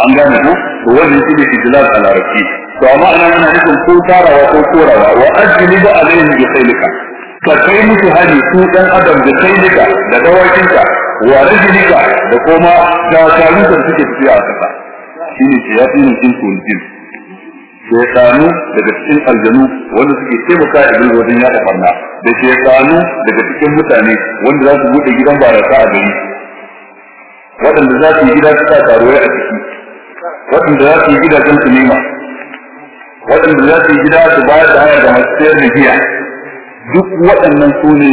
S1: an gane ko to wannan shi ne ijlab a larabci to amma ana ana nufin ko tarawa ko korawa. Wa ajlibu alaihim bi khaylika ka kai musu hari su ɗan adam da kai nika da dawakinka wa rajulika da kuma da suke tafiya a kasa shine ce ya fi yin jinsu jin. Shaytanu daga cikin aljanu wanda suke taimaka a iblis wajen yada farna da shaytanu daga cikin mutane wanda za su buɗe gidan barasa a gari. Waɗanda za su yi gida su sa taruwai a ciki. Waɗanda za su yi gidajen su nema waɗanda za su yi gida su bayar da haya da masu sayar da duk waɗannan su ne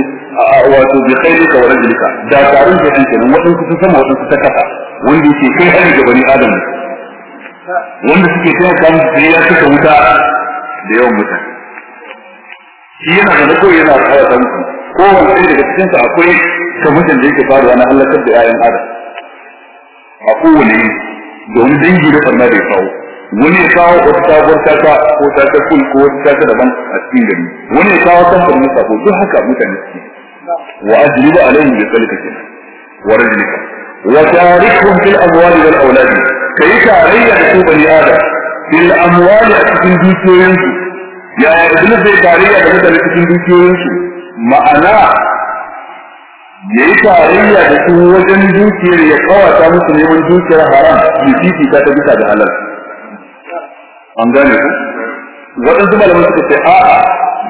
S1: wato bi khairika wa rajulika da tarun da kan kenan waɗansu su sama waɗansu ta kasa wanda yake kai hari ga bani adam wanda suke taimaka musu sai ya suka wuta da yawan mutane. Shi yana da ko yana kawo ta musu ko wanda daga cikin sa akwai kamishin da yake faruwa na halakar da 'ya'yan adam. A kowane domin dangi da farna da ya kawo. Wani ya kawo wata sabuwar taka ko taka kul ko wata taka daban a cikin gari. Wani ya kawo kamfanin sako duk haka mutane suke. Wa ajribu alaihim bi zalika kenan. Wa rajulika. Wa tarikhum fil amwali wal auladi kai tarayya da bani adam. Fil amwali a cikin dukiyoyinsu. Ya ibnu zai tarayya da mutane cikin dukiyoyinsu? Ma'ana ya yi tarayya da su wajen dukiyar ya ƙawata musu neman dukiyar haram da titi ta ta bisa da halal. An gane ku? Waɗansu malamai suka ce a'a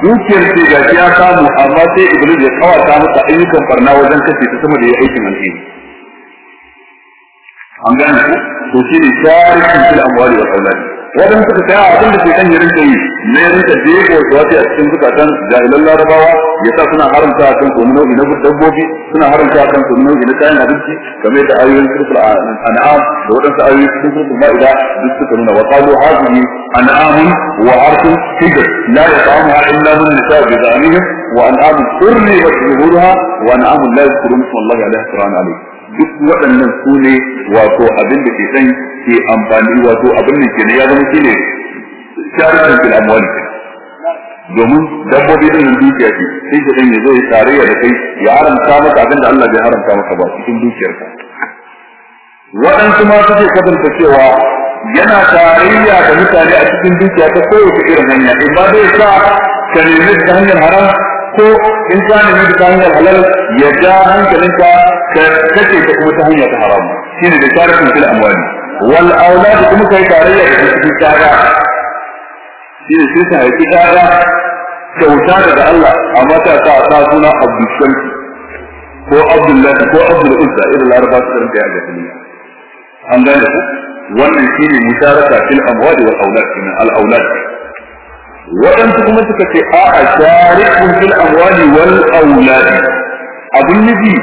S1: dukiyar ce ga ya samu amma sai iblis ya ƙawata masa ayyukan farna wajen kashe ta sama da ya aikin alheri. An gane ku? To shi ne sharikin fil amwali wal auladi wadanda suka tsaya abin da ke kan yarin yi ne ya rinka jego wasu a cikin zukatan jahilan larabawa ya sa suna haramta a kan kuma nau'i na dabbobi suna haramta a kan kuma nau'i na kayan abinci game da ayoyin surful an'am da waɗansu ayoyi cikin surful ma'ida duk suka nuna wa qalu hadhihi an'amun wa harsun hijr la yata'amuha illa min nisa'i bi zalihim wa an'amun hurrimat zuhuruha wa an'amun la yadhkuruna isma Allah alaiha sirran alayhi duk waɗannan su ne wato abin da ke san ke amfani wato abin da ke ya zama shine sharikin fil amwali. Domin dabbobi ɗin nan dukiya ce sai ka dan ya tarayya da kai ya haramta maka abin da Allah bai haramta maka ba cikin dukiyarka. Waɗansu ma suke kasance cewa yana tarayya da mutane a cikin dukiya ta kowace irin hanya in ba zai sa ka nemi ta hanyar haram ko in ka nemi ta hanyar halal ya ja hankalinka ka kace ta kuma ta hanyar ta haram shine da sharikin fil amwali wal aulad kuma kai tarayya da cikin tsara shi ne sai ta haifi tsara kyauta daga Allah amma ta sa ta suna Abdul Shamsi ko Abdullahi ko Abdul Uzza irin laraba su rinka ya jahiliya an gane ku wannan shine musharaka fil amwali wal aulad kenan al aulad waɗansu kuma suka ce a'a sharikun fil amwali wal aulad abun nufi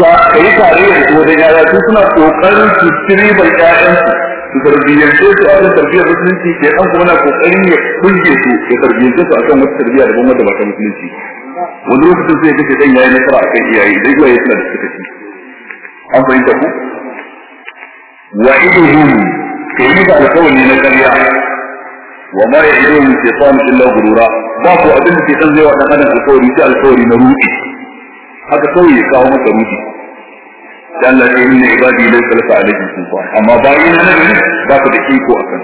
S1: ka kai tarayya da su wajen yaya su suna ƙoƙarin su tiribar ƴaƴansu su tarbiyyance su a kan tarbiyyar musulunci ke ɗan kuma na ƙoƙarin ya kunje su ya tarbiyyance su a kan wata tarbiyya daban wanda ba ta musulunci. Wani lokacin sai kace dan yayi nasara a kan iyaye dai iyaye suna da suka ci. An fahimta ku? Wa'iduhum kai muka alƙawari na ƙarya. Wa ma ya'iduhum shaytan illa ghurura. Ba ku abin da shaytan zai wa dan adam alƙawari sai alƙawari na ruɗi. Haka kawai ya kawo maka ruɗi. Dan la inna ibadi laysa laka alayhi sultan. Amma bayin na ne ba ka da iko akan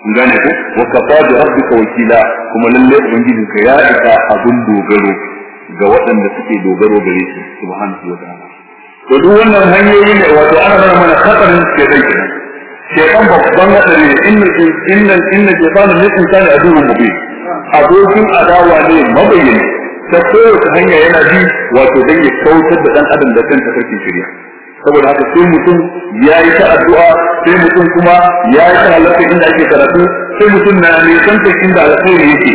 S1: kun gane ko? Wa kafa bi rabbika wakila. Kuma lalle ubangijin ka ya isa abun dogaro ga waɗanda suke dogaro gare shi subhanahu wa ta'ala. To duk wannan hanyoyi ne wato ana nuna mana khatarin ke dai kenan. Shaytan babban hadari ne. Inna inna inna shaytana lil insani aduwwun mubin abokin adawa ne mabayyani. Ta kowace hanya yana bi wato dan ya kautar da dan adam da kanta kake shirya. Saboda haka sai mutum ya yi ta addu'a sai mutum kuma ya yi ta halatta inda ake karatu sai mutum na nisantar inda alkhairi yake.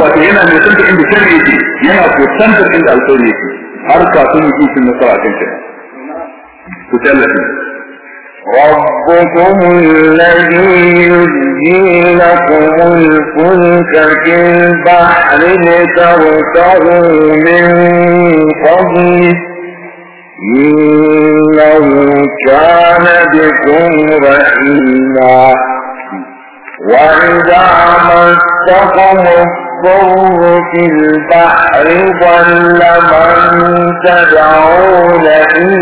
S1: Wato yana nisantar inda sharri yake yana kusantar inda alkhairi yake. Har kafin mutum sun nasara kan shi ku tallafi.
S2: ربكم الذي يجزي لكم الفلك في البحر لترتغوا من فضله إنه كان بكم رحيما وإذا مسكم الضر في البحر ضل من تدعون إلا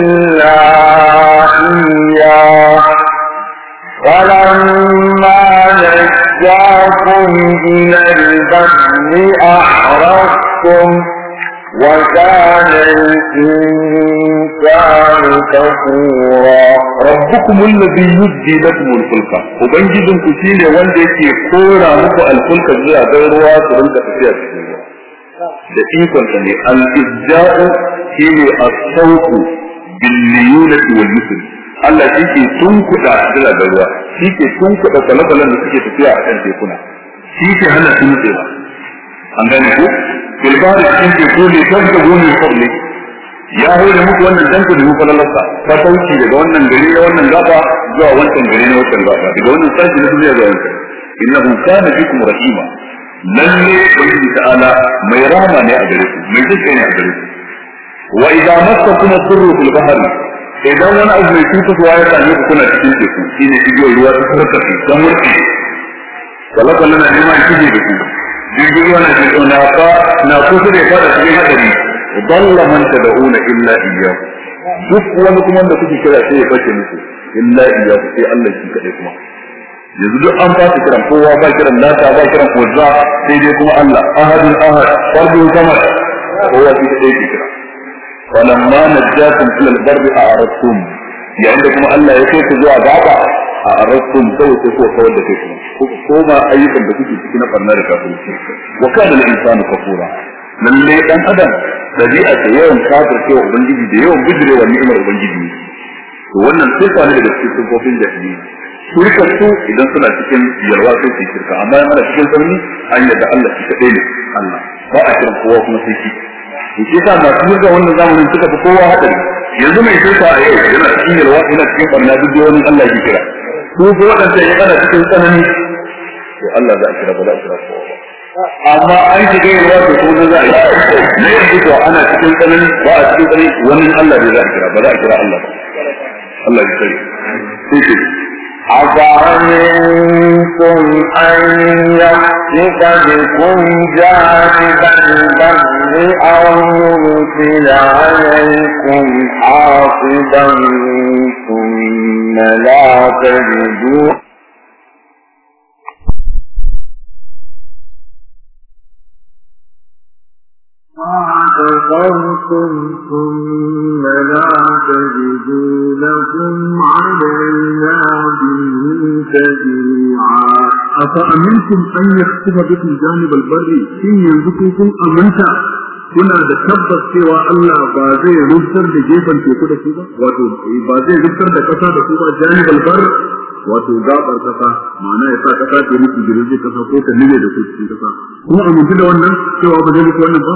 S2: أحرقتم وكان الإنسان كفورا.
S1: ربكم الذي يزجي لكم الفلكة وبنجد كثيرا وانجي في كورا مفع الفلكة جاء غيرها تبنك فيها تكون لكن كنت لي الإزجاء هي الصوت بالليونة والمثل. Allah shi ke tunkuɗa jiragen ruwa, shi ke tunkuɗa kwale-kwalen da suke tafiya a kan tekuna, shi ke hana su nutsewa. An gane ku bilbari cikin teku ne kan da gumi fadli ya hore muku wannan dan ku dubu falalarsa ta sauki daga wannan gari na wannan gaba zuwa wancan gari na wancan gaba daga wannan sashi na duniya zuwa wancan innahu kana bikum rahima lalle ubangiji ta'ala mai rahama ne a gare ku mai zuciya ne a gare ku wa idza massakum ad-durru fil bahri idan wani abu mai cutarwa ya same ku kuna cikin teku shine igiyar ruwa ta sarkafi ta murki kwale-kwale na neman kije da ku jirgin ruwa na jirgin na fa na kusa da fada cikin hadari dalla man tad'una illa iyyahu. Duk wani kuma da kuke kira sai ya bace muku illa iyyahu sai Allah shi kadai kuma. Yanzu duk an fasa kiran kowa ba kiran lata ba kiran uzza sai dai kuma Allah. Ahadun ahad fardun samad. Kowa shi kadai ke kira. Falamma najjakum ila al-barri a'radtum yayin da kuma Allah ya kai ku zuwa gaba a arastun kawai sai ko kawar da kai ko ma ayyukan da kuke ciki na barna da kafirci. Wa kana al-insanu kafura. Lalle dan adam dabi'a ta yawan kafir ce wa ubangiji da yawan bijire wa ni'imar ubangiji. To wannan sifa ne daga cikin sifofin jahili shirka su idan suna cikin yarwa sai su shirka. Amma yana cikin sarni an yadda Allah shi kadai ne Allah. Ba a kiran kowa kuma sai shi. To shi yasa masu murga wannan zamanin suka fi kowa hadari yanzu mai shirka a yau yana cikin yarwa yana cikin barna duk wani Allah ya kira. Su ko waɗanda ya kana cikin tsanani to Allah za a kira ba za a kira kowa ba. Amma an shiga yin wato ko za a yi. Na yanzu to ana cikin tsanani ba a cikin tsanani wani Allah bai za a kira ba za a kira Allah ba. Allah ya sani sai
S2: أفأمنتم أن يخسف بكم جانب البر أو يرسل عليكم حاصبا ثم لا تجدوا كفرتم ثم لا تجدوا لكم علينا به تبيعا
S1: أفأمنتم أن يخسف بكم جانب البر إن ينزكوكم أمنتا kuna da tabbas cewa Allah ba zai rufsar da gefen teku da su ba wato ba zai rufsar da kasa da su ba janibal bar wato gabar kasa ma'ana ya sa kasa ta muku girgije kasa ko ta nile da ku cikin kasa kuma amince da wannan cewa ba zai muku wannan ba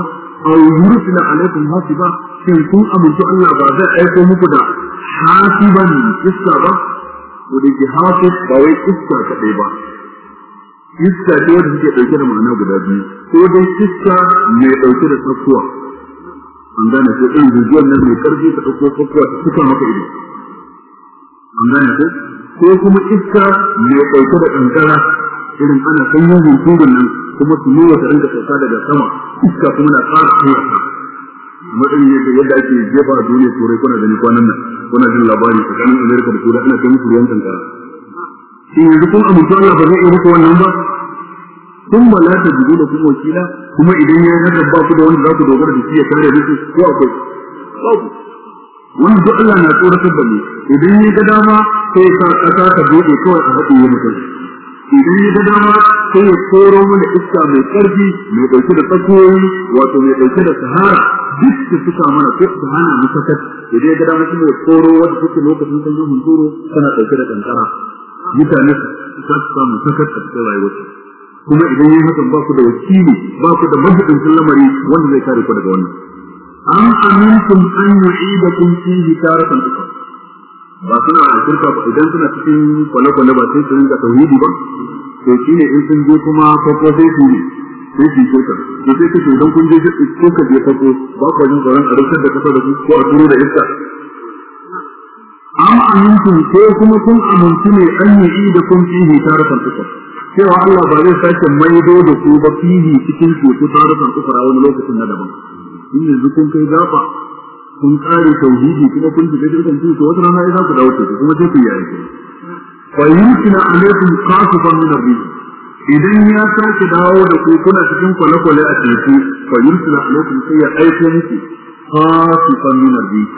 S1: aw yursila alaikum hasiba shin kun amince Allah ba zai aiko muku da hasiban iska ba ko da ke ba wai iska kadai ba iska ce wanda take ɗauke da ma'ana guda biyu ko dai iska mai ɗauke da tsakuwa an gane ko irin guguwar nan mai ƙarfi ta ɗauko tsakuwa ta suka maka ido an gane ko ko kuma iska mai ɗauke da kankara irin ana sanyin hunturun nan kuma su nuna ta rinka sauka daga sama iska kuma na ƙara kowa a matsayin yadda yadda ake jefa a duniya turai kuna gani kwanan nan kuna jin labari tsakanin amerika da turai ana kai musu ruwan kankara. Shi yanzu kun amince Allah ba zai iya muku wannan ba. Kun ba la ta da kuma wakila kuma idan ya haka ba ku da wanda za ku dogara da shi ya kare muku ko akwai? Wani duk Allah na tsoratar da ni idan ya ga dama sai ka kasa ka buɗe kawai a haɗu ya mutum idan ya ga dama sai ya koro mana iska mai ƙarfi mai ɗauke da tsakoyi wato mai ɗauke da sahara duk da suka mana ko su hana mu sakat. Idan ya ga dama sai ya koro wanda suke lokacin sanyin hunturu tana ɗauke da kankara. Mutane su samu sakat a cikin rayuwarsu. Kuma idan yin hakan ba ku da wakili ba ku da mabuɗin lamari wanda zai kare ku daga wannan. Am amintum an yu'idakum fihi taratan ukhra. Ba suna a shirka idan suna cikin kwale-kwale ba sai su rinka tauhidi ba to shine in sun je kuma farko sai su sai su shirka. To sai kace idan kun je ko ka je farko ba ku jin tsoron a rufar da kasa da ku ko a turo da iska. Am amintum ko kuma kun amintu ne an yu'idakum fihi taratan ukhra cewa Allah ba zai sake maido da ku ba fihi cikin teku taratan ukhra wani lokacin na daban. In yanzu kun kai gaba kun kare tauhidi kuma kun shiga jirgin teku wata rana za ku dawo teku kuma sai ku yi aiki. Fa yumkina alaikum qasifan min ar-rih. Idan ya sake dawo da ku kuna cikin kwale-kwale a teku fa yursila alaikum sai ya aiko muku khasifan min ar-rih.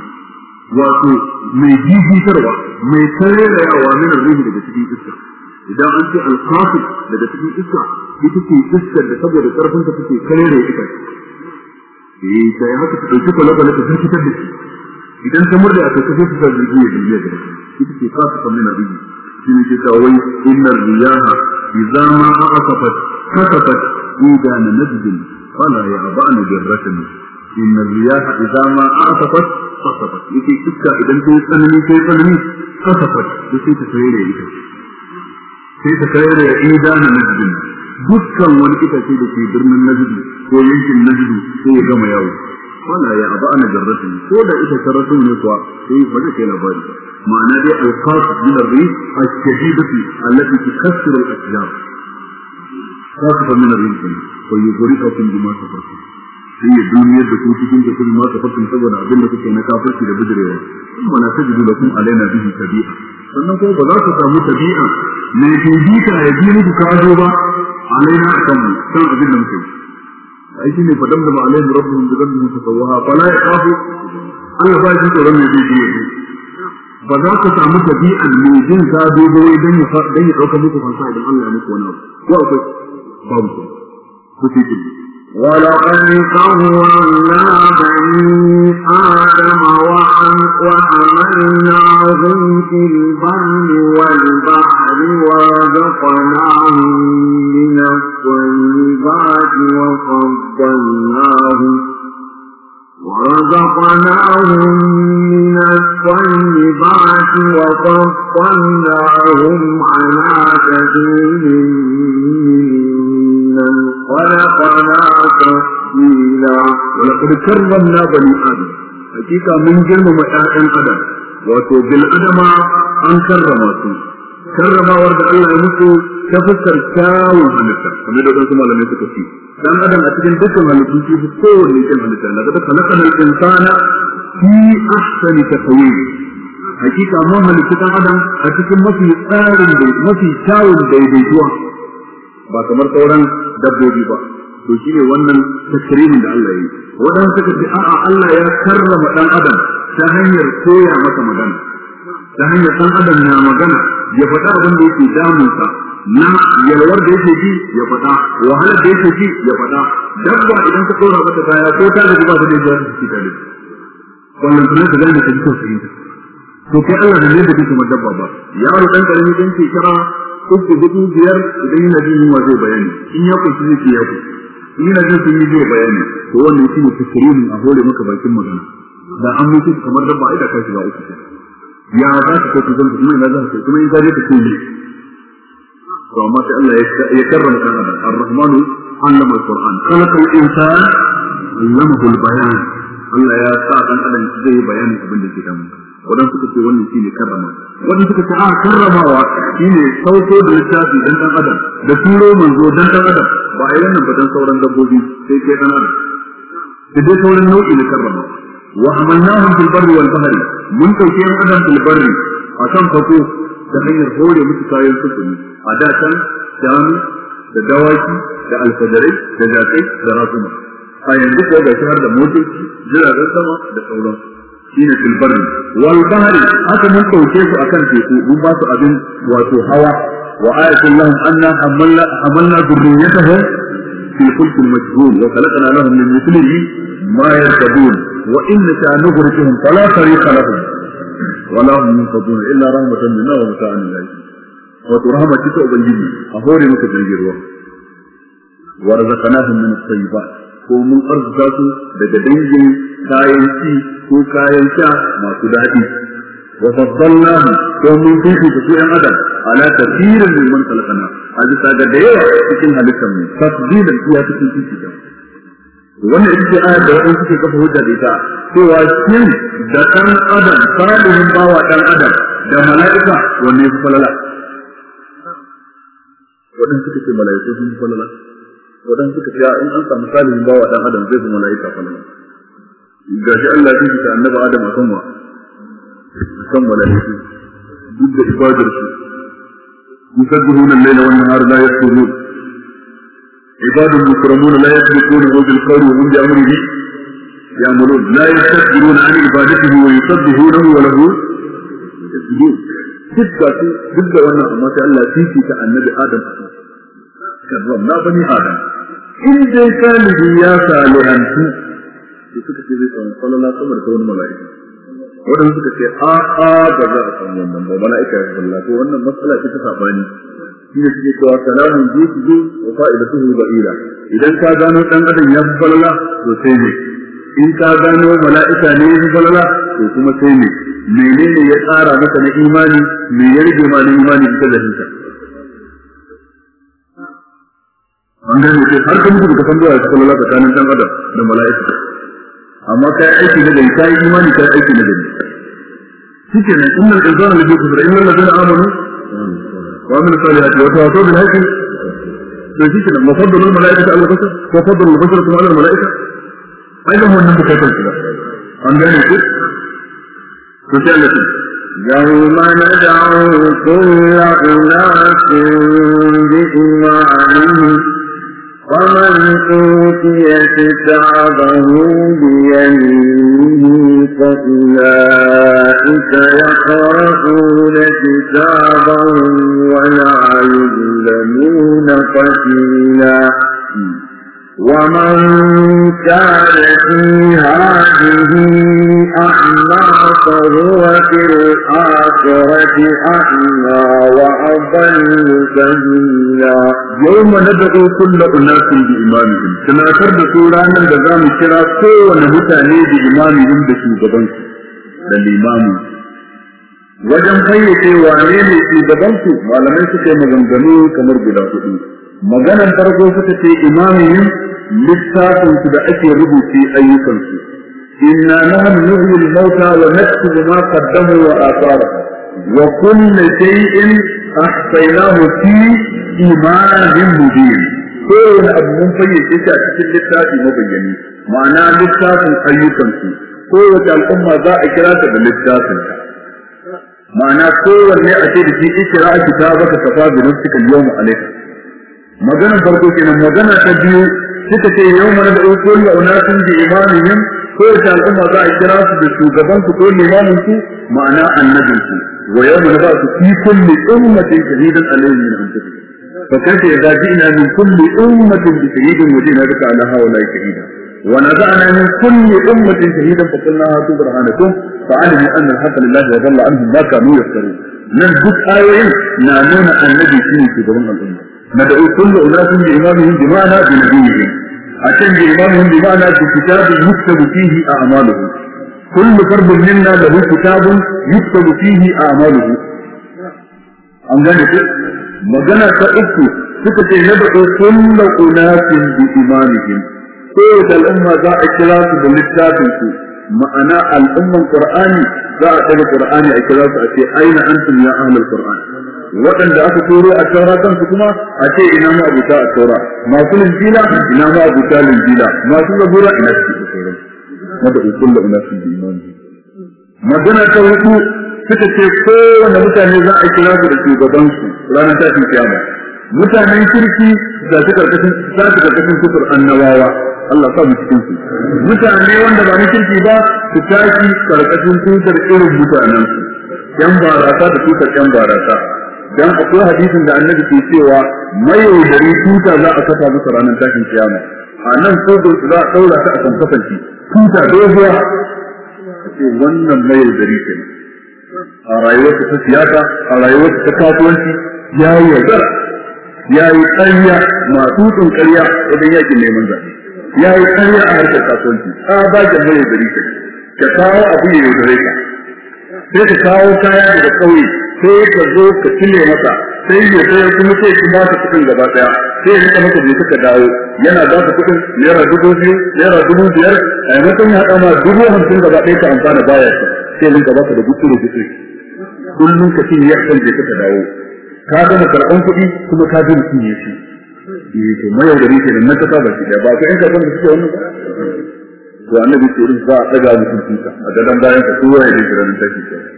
S1: Wato mai jijitarwa mai tarerayawa min ar-rih daga cikin iska. Idan an ce al-khasif daga cikin iska ita ce iskar da saboda ƙarfin ta take karere ita. Eh sai haka ta dauki kwale-kwale ta fitar da shi idan ta murda a kai sai ta jirgi ya dinga da ita ce khasifan min ar-rih shi ne ke kawai innar riyaha idza ma aqafat kasafat idan najdin fala ya'ba'nu birratin inna riyaha idza ma aqafat kasafat yake iska idan ta tsanani sai tsanani kasafat sai ta tsere ita sai ta tsere idan najdin dukkan wani itace da ke birnin najdi ko yankin najdi sai ya gama yawo. Wala ya aba ana jarratin. Ko da ita karatu ne kuwa sai ba zai kai labari ma'ana dai alqas min ar-rih ash-shadidati allati tukassiru al-ashjar khasfa min ar-rih wa yughriqakum bima kafartum. Sai ya duniyar da ku cikin da kuma ma kafartum saboda abin da kuke na kafirci da bijirewa. Kuma na tajidu lakum alaina bihi tabi'a. Sannan ko ba za ku samu tabi'a. Mai bibita ya bi muku kazo ba alaina akan mu san abin da muke ai shine fadan da alaihim rabbuhum bi dhanbihim fasawaha fala yaqafu Allah ba shi tsoron mai zai yi ba za ku samu tabi'an mai jin ka dogo dan ya dan ya dauka muku fansa idan Allah ya muku wani abu ko akwai babu ku ce
S2: ولقد كرمنا بني آدم وحملناهم في البر والبحر ورزقناهم من الطيبات وفضلناهم ورزقناهم من الطيبات وفضلناهم على كثير ممن خلقنا تفصيلا
S1: ولقد كرمنا بني آدم حقيقة من جرم متاعن آدم wato bil adama an karrama su karramawar da Allah ya musu ta fuskar kyawun halitta kamar da wasu malamai suka ce dan adam a cikin dukkan halittu shi fi kowanne kyan halitta na daga khalaqal insana fi ahsani taqwim hakika mun halitta dan adam a cikin mafi tsarin da mafi kyawun daidaituwa ba kamar sauran dabbobi ba. To shi ne wannan takrimin da Allah ya yi wadan suka ce a'a Allah ya karrama dan adam ta hanyar koya masa magana. Ta hanyar dan adam na magana ya faɗa abin da yake damunsa na yalwar da yake ji ya faɗa wahalar da yake ji ya faɗa. Dabba idan ka ɗora mata kaya ko ta gaji ba ta da jiya ta ciki tare wannan tunan ta gane ta ji tausayin ta. To kai Allah ne da kike dabba ba. Yaro dan ƙarami dan shekara uku huɗu biyar idan yana jin yunwa zai bayani. In ya ƙunshi zai ce ya ku yana jin sun yi zai bayani. To wannan shine takrimin a hore maka bakin magana. Da an mutu kamar dabba ai da ka shiga uku ya za ka ko kuzan kuma ina za ka kuma in ka je ka ce to amma sai Allah ya karrama kan adam ar-rahmanu allama al-qur'an. Khalaqa al-insan allamahu al-bayan. Allah ya sa dan adam zai bayani abin da ke damu wadan suka ce wannan shine karrama. Wadan suka ce a karramawa shine sauko da littafi dan dan adam da turo manzo dan dan adam. Ba ai wannan ba dan sauran dabbobi sai kai dan adam. Da dai sauran nau'i na karrama. Wa hamalnahum fil barri wal bahri. Mun ɗauke yan adam fil barri akan fako da hanyar hore musu kayan sufuri. A da can shanu da dawaki da alfadarai da jakai da rasuma a yanzu ko ga har da motoci jiragen sama da sauransu. Shine fil barri. Wal bahri haka mun ɗauke su akan teku mun ba su abin wato hawa. Wa ayatul lahum anna hamalna hamalna dhurriyyatahum fi fulk majhul wa khalaqna lahum min mithlihi ma yarkabun. Wa innaka nughrikuhum fala tariqa lahum wala hum yunqadun illa rahmatan minna wa mata'an ilayhi wato rahama ta ubangiji a hore maka jirgin ruwa. Wa razaqnahum min at-tayyibat ko mun arzuta su daga dangin kayan ci ko kayan sha masu daɗi. Wa faddalnahu ko mun fifi su yan adam ala tafsirin min man khalaqana. A bisa ga da yawa cikin halittar mu tafdilan iya cikin fifi da wannan ita ce ayar da waɗansu suke kafa hujja da ita cewa shin da ɗan adam salihin bawa ɗan adam da mala'ika wanne ya fi falala? Waɗansu suka ce mala'iku sun fi falala. Waɗansu suka ce in an samu salihin bawa ɗan adam zai fi mala'ika falala. Ga shi Allah ya fifita annabi Adam a kan wa kan malaiku duk da ibadar su yusabbihuna al-layla wan nahara la yasrun عباد مكرمون لا يسبقونه بالقول وهم بأمره يعملون لا يستكبرون عن عبادته ويسبحونه وله يسجدون dukka su duk da wannan amma sai Allah fifi ta annabi Adam karram na bani Adam in dai salihi ya salihantu su suka ce zai samu falala kamar ta wani mala'ika. Wadanda suka ce a a ba za a samu wannan ba mala'ika ya sallah to wannan matsala ce ta saɓani shi ne suke cewa salamun su ji wa fa'idatuhu ba'ila idan ka gano dan adam ya falala to sai ne in ka gano mala'ika ne ya falala to kuma sai ne menene ya tsara maka na imani? Me ya rage ma na imani ita da hinta an gane ce har kan mutu ka san zuwa ya falala tsakanin dan adam da mala'ika. Amma kai aiki na gari kai imani kai aiki na gari shike nan innal insana lafi kufra innal ladina amanu wa amilu salihati wa tawasaw bil haqqi to shike nan mafaddalu al malaikata ala basar wa faddalu al basar ala al malaika ai da wannan bukatar su an gane ku to sai Allah
S2: يوم ندعو كل أناس بإمامهم ومن أوتي كتابه بيمينه فأولئك يقرؤون كتابهم ولا يظلمون فتيلا ومن كان في هذه أعمى فهو في الآخرة أعمى وأضل سبيلا
S1: يوم ندعو كل أناس بإمامهم كما ترد سورانا دزام كرا كون متاني بإمامهم بشوغبان للإمام wajen fayyace wane ne shugabansu malamai suka yi maganganu kamar guda hudu maganar farko suka ce imamin littafin su da ake rubuce ayyukan su inna nahnu nuhyi al-mauta wa naktubu ma qaddamu wa athara wa kullu shay'in ahsaynahu fi imanin mubin. Kowane abu mun fayyace shi a cikin littafi mabayyani ma'ana littafin ayyukan su kowace al'umma za a kira ta da littafin ta ma'ana kowanne a ce da shi ikira kitabaka kafa bi nafsika al-yawma alayka. Maganar farko kenan magana ta biyu suka ce yau mana da ukul wa unasin bi imanihim ko ta al'umma za a kira su da shugaban su ko limamin su ma'ana annabin su wa yau mana ba su fi kulli ummatin shahidan alayhi min anfusihim fa kaifa idza ji'na min kulli ummatin bi shahidin wa ji'na bika ala haula shahida. Wa naza'na min kulli ummatin shahidan fa qulna hatu burhanakum fa alimu anna al-haqqa lillahi wa dhalla anhum ma kanu yaftarun. Nan duk ayoyin na nuna annabi shine shugaban al'umma ندعو كل أناس بإمامهم بمعنى بنبيهم عشان بإمامهم بمعنى بكتاب يكتب فيه أعمالهم كل فرد منا له كتاب يكتب فيه أعماله an gane ku magana ta uku suka ce na da kullu unasin bi imamihim ko da al'umma za a kira su da littafin su ma'ana al'umman qur'ani za a daga qur'ani a kira su a ce aina antum ya ahlul qur'an waɗanda aka turo a taura kansu kuma a ce ina ma abuta a taura. Masu linjila ina ma abuta linjila. Masu zabura ina su da sauran wanda ukun da ina su da imani. Magana ta huɗu suka ce kowane mutane za a kira su da shugabansu ranar tashin kiyama. Mutanen kirki da su ƙarƙashin za su ƙarƙashin sufur annabawa. Allah sa mu cikin su. Mutane wanda ba na kirki ba su tashi ƙarƙashin tutar irin mutanen su yan barasa da tutar yan barasa. Dan akwai hadisin da annabi ke cewa mayaudari tuta za a saka masa ranar tashin kiyama. A nan ko za a daura ta a kan kafanci tuta doguwa. Ce wannan mayaudari ke a rayuwarsa ta siyasa a rayuwarsa ta kasuwanci ya yi yaudara. Ya yi ƙarya masu tsun ƙarya wajen yaƙin neman zaɓe. Ya yi ƙarya a harkar kasuwanci. A bakin mayaudari ke ka kawo abu ya yaudare ka. Sai ka kawo kaya daga ƙauye. Sai ka zo ka cile masa sai ya sai kuma sai ki ba ta kuɗin gaba ɗaya. Sai ya riƙa maka bai ka dawo. Yana ba ka kuɗin naira dubu biyu naira dubu biyar a yamakon ya haɗa ma dubu hamsin gaba ɗaya ka amfana baya sai rinka ba ka da gutsuru gutsuru kullum ka cinye ya je ka dawo. Ka gama karɓan kuɗi kuma ka ji mutum ya ci eh to mayaudari kenan na kasa ba shi da ba ka in ka san da suke wannan to annabi ce in za a ɗaga mutum tuka a gadan bayan ka kowa ya je nan tashi kenan.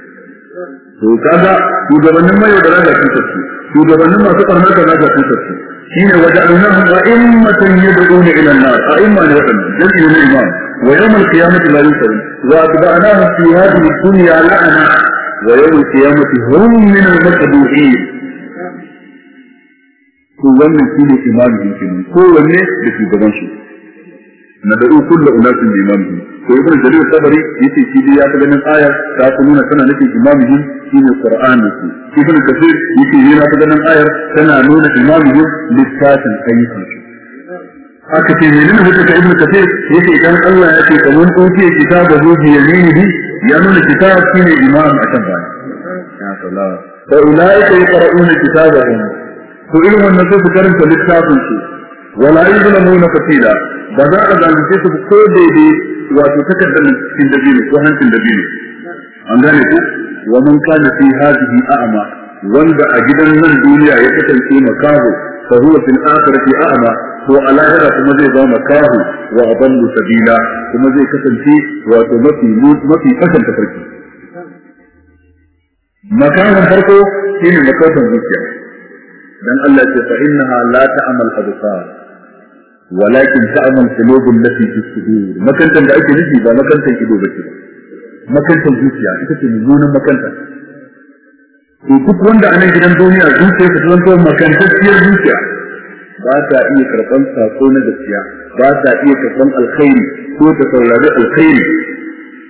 S1: To kaga shugabannin mai da raga cutar su shugabannin masu ɓarnar da zaga tutar su. Shine waja'alnahum a'immatan yad'una ila an-nar a'imma ne wadannan jami'u na imam. Wa yawm al-qiyamati la yusawun wa atba'nahum fi hadhihi ad-dunya la'ana. Wa yawm al-qiyamati hum min al-maqduhin to wannan shine imamin kenan kowanne da shugaban su na da'u kullu unasin bi imamihim to ibn jarir sabari ya ce shi ya ta ganin ayar ta ta nuna tana nufin imamihim shine qur'ani. Ibn kasir ya ce yana ta ganin ayar tana nuna imamihim littafin ayyukan su haka ce ne nuna hujja ibn kasir ya ce idan Allah ya ce kaman uti kitabu bi yaminihi ya nuna kitab shine imam a kan baya. Ya sallah fa ulaika yaqra'una kitabahum to irin wannan sai su karanta littafin su. Wala yuzlamuna fatila ba za a zalunce su ko daidai wato takardar cikin dabino ko hancin dabino. An gane ku? Wa man kana fi hadhihi a'ma wanda a gidan nan duniya ya kasance makaho fa huwa fil akhirati a'ma to a lahira kuma zai zama makaho wa adallu sabila kuma zai kasance wato mafi mafi kasan tafarki. Makamin farko shine makautan zuciya. Dan Allah ya ce fa innaha la ta'mal walakin ta'amal qulubul lati fi sudur. Makantan da ake nufi ba makantan ido bace makantan zuciya ita ce mummunan makantan to duk wanda a nan gidan duniya zuciya ta zanto makantacciyar zuciya ba ta iya karɓan sako na gaskiya ba ta iya karɓan alkhairi ko ta saurari alkhairi.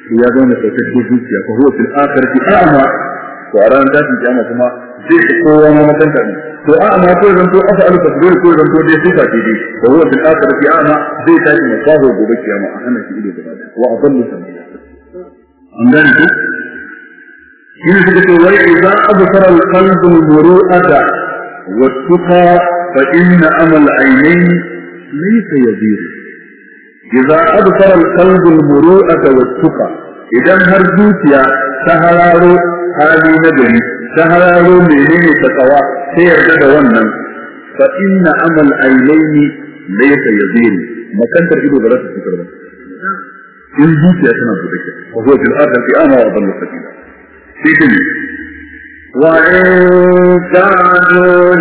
S1: Ya zama sauƙaƙƙen zuciya fa huwa fil akhirati a'ma. To a ranar tashin kiyama kuma zai ta kowa ma makanta ne. To a amma ko zan to asa alka ko ko zan to dai sifa ce dai to huwa fil akhirati a'ma zai tashi makaho gobe kiyama a hana shi ido gaba wa adallu sabila an gane ku shi ne suka ce wai idza absara al-qalbu al-muru'ata wa tuqa fa inna amal aynayn laysa yadir idza absara al-qalbu al-muru'ata wa tuqa idan har zuciya ta hararo hali na gari ta hararo menene ta yarda da wannan fa inna amal aynaini laysa yazir makantar ido da rasu fitar ba in zuciya tana da dake wa huwa fil akhirati ama wa dalla sabila sai kuma
S2: وإن كانوا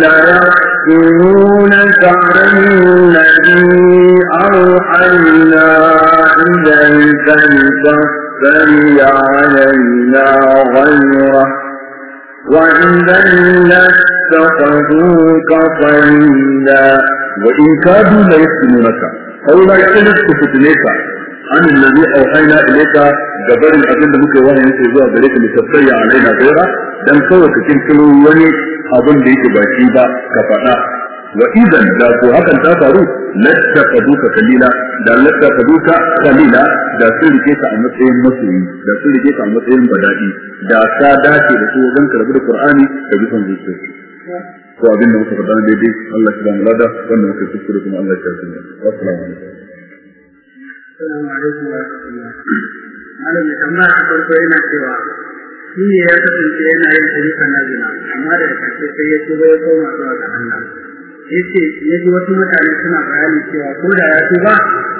S2: ليفتنونك عن الذي أوحينا إليك لتفتري علينا غيره وإذا لاتخذوك خليلا
S1: وإن كادوا ليفتنونك أو لا يحدث فتنيك عن الذي أوحينا إليك جبر الأبن لك وهي يسيزوها ذلك لتفتري علينا غيره dan kawai ka kirkiro wani abin da yake baki ba ka faɗa wa idan da ko hakan ta faru latta kaduka kalila da latta kaduka kalila da sun riƙe ka a matsayin masoyi da sun riƙe ka a matsayin badadi da ka dace da su wajen karɓi da qur'ani da bisan zuciya ko abin da muka faɗa daidai Allah ya ba mu lada wanda muka kuskure kuma Allah ya tsare mu assalamu alaikum
S3: Assalamu alaikum. Malam ya tambaya ta farko yana cewa shi ne ya kasance yana yin ayyukan na zina amma daga ƙarshe sai ya tuba ya koma zuwa ga Allah. Ya ce ya ji wasu mutane suna bayani cewa ko da ya tuba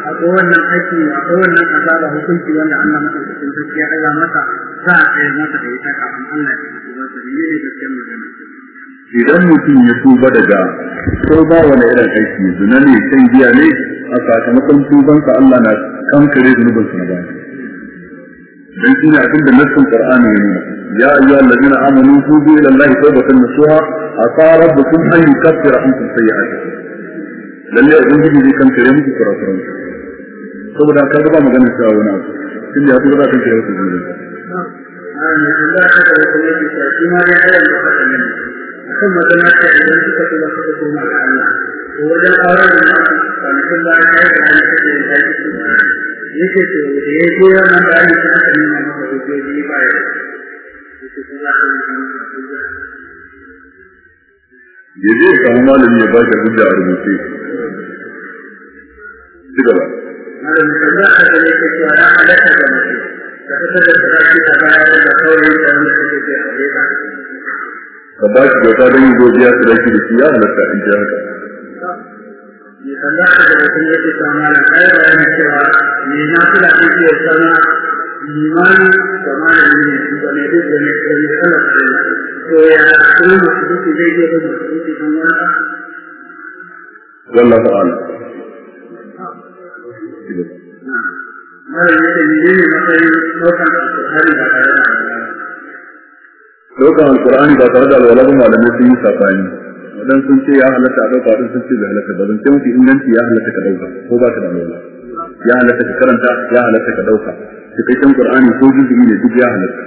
S3: akwai wannan aiki akwai wannan azaba hukunci wanda Allah madaukakin sarki ya ɗaga masa za a tsayar masa da ita kafin Allah ya tuba sa. Ne ne gaskiyar magana?
S1: Idan mutum ya tuba daga ko ba wani irin aiki zina ne kan giya ne a sakamakon tubansa Allah na kankare zunubinsa na baya. Dan shi ne abin da nassin Qur'ani ya nuna. Ya ayyuhal ladina amanu tubu ila Allah tawbatan nasuha asa rabbukum an yukaffira ankum sayyi'atikum lalle ubangiji zai kankare muku kurakuran saboda ka ga ba magana cewa wani abu tun da ya tuba kan kare su zunubi
S3: Amin. Allah ta da wata ne ta shi ma ya ayyana da haka ne. Akan magana ta idan suka tuba suka koma ga Allah. To wajen auren da nasu kwanakin bayan ya yi bayani ta da ya yi su yake to da ya je wannan bayani ta aka nuna masa hujjoji ba ya
S1: ya je ya samu malami ya ba shi hujja a rubuce. Ci gaba.
S3: Malam tambaya ta da yake cewa ya halatta da mace da fitar da sadaki ta bayar da kawai da wanda take ce a leka
S1: ka ba shi kyauta don yi godiya su daki da shi ya halatta in ji haka.
S3: Tambaya ta da mutum yake cewa malam kai bayani cewa me na kula da iya liman da ne ne duk da ne da ne to ya kuma masu duki zai iya da masu duki kan wata
S1: wallahu ta'ala.
S3: Malami ne ne ne matsayin ɗaukar alƙur'ani ba tare da
S1: da alwala malamai sun yi safani wadan sun ce ya halatta a ɗauka sun ce bai halatta ba. Zan ce mafi inganci ya halatta ka ɗauka ko ba ka da alwala. Ya halatta ka karanta ya halatta ka ɗauka. Cikakken qur'ani ko juzu'i ne duk ya halatta.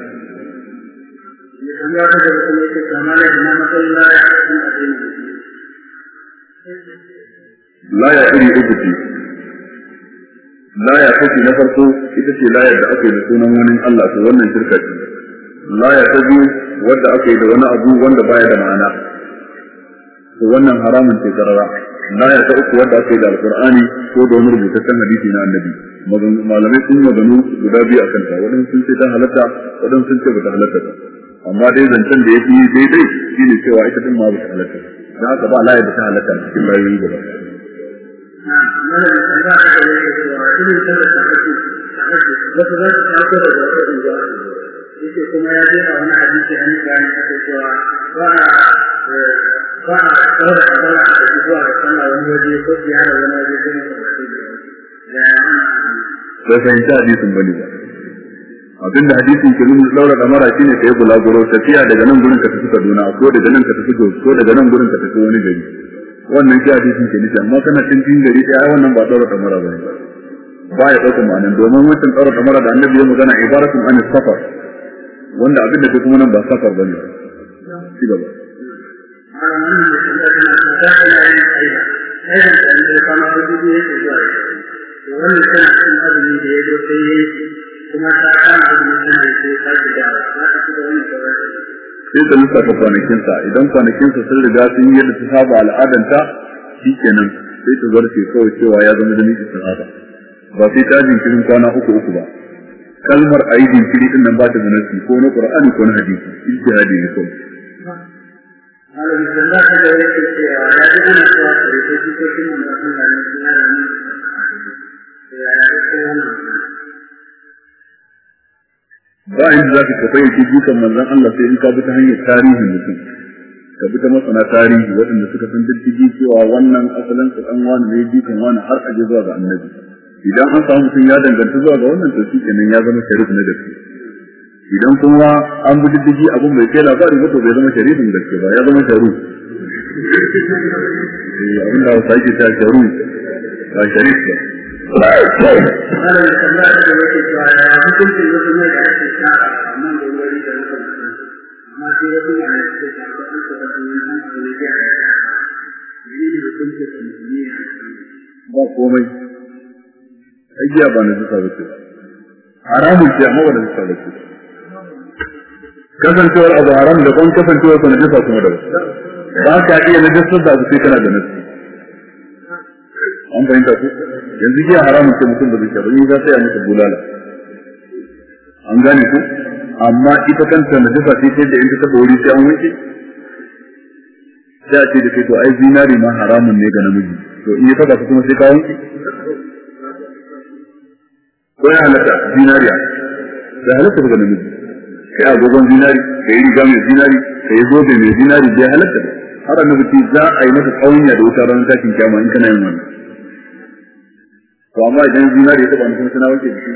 S1: La ya iri uku ce. La ya kashi na farko ita ce layar da aka yi da sunan wani Allah to wannan shirka ce. La ya ta biyu wadda aka yi da wani abu wanda baya da ma'ana. To wannan haramun ce karara. La ya ta uku wadda aka yi da alqur'ani ko da wani rubutaccen hadisi na annabi malamai sun maganu guda biyu a kanta waɗansu sun ce ta halatta waɗansu sun ce ba ta halatta ba amma dai zancen da ya fi daidai shi ne cewa ita din ma ba ta halatta da haka ba layar da ta halatta cikin layoyi gaba
S3: wasu za su taso da wata unguwa yake kuma ya je a wani hadisi an yi bayani ake cewa ba a ba a tsawar da bala a tafi zuwa da sallah wani waje ko ziyara wani waje ko sabbatai da ya
S1: bai fahimci hadisin ba ne ba. Abinda hadisin ke nuna daura damara shine kai bulaguro tafiya daga nan gurin ka tafi Kaduna ko daga nan ka tafi Jos ko daga nan gurin ka tafi wani gari. Wannan shi hadisin ke nufi amma kana cin cikin gari ɗaya wannan ba daura damara ba ne ba. Ya ɗaukar ma'anan domin wancan daura damara da annabi ya magana ibaratun an safar wanda abin da ke kuma nan ba safar ba ne shi gaba.
S3: Wannan tana cikin azumi da ya zo sai ya yi kuma ta kama tana yi sai ta gida za ta da wani
S1: sai ta lissafa kwanakinsa idan kwanakinsa sun riga sun yi yadda ta saba al'adanta shikenan sai ta zarce kawai cewa ya zama da miki sahaba ba sai ta jinkirin kwana uku uku ba kalmar ayi jinkiri din nan ba ta da nasi ko na qur'ani ko na hadisi ijtihadi ne kawai
S3: malamin da za ka ga yake cewa ya ji ana cewa kare ko jikokin manzon Allah ne suna da ni ya ya ko
S1: za ka kafa yake dukan manzon Allah sai in ka bi ta hanyar tarihin mutum. Ka bi ta masana tarihi waɗanda suka san diddigi cewa wannan asalin su ɗan wani ne dukan wani har a je zuwa ga annabi. Idan an samu mutum ya danganta zuwa ga wannan to kenan ya zama sharif na gaske. Idan kuma an bi diddigi abin bai kai labari ba to bai zama sharifin gaske ba ya zama sharu. Abin da wasa yake ta sharu ba sharif ba.
S3: Mai mai
S1: ba komai. Ajiya ba na zuka bace haramun ce amma ba na zuka bace kasancewar abu haram da ban kasancewar sa najasa kuma da ba ka iya najasar da abu sai kana da nasi. An fahimta ku? Yanzu giya haramun ce mutum da zai sha ba ni za ta yi masa bulala. An gane ku? Amma ita kanta najasa ce ce da in ta taba wuri sai an wanke. Sai a ce da kai to ai zinari ma haramun ne ga namiji. To in ya taba kuma sai ka wanke. Ko ya halatta? Zinariya. Da halatta ga namiji. Kai agogon zinari kai riga mai zinari kai zobe mai zinari bai halatta ba. Har annabi ce za a yi maka kaunya da wuta ranar tashin kyama in kana yin wannan. To amma idan zinari ya taba mutum suna wanke da shi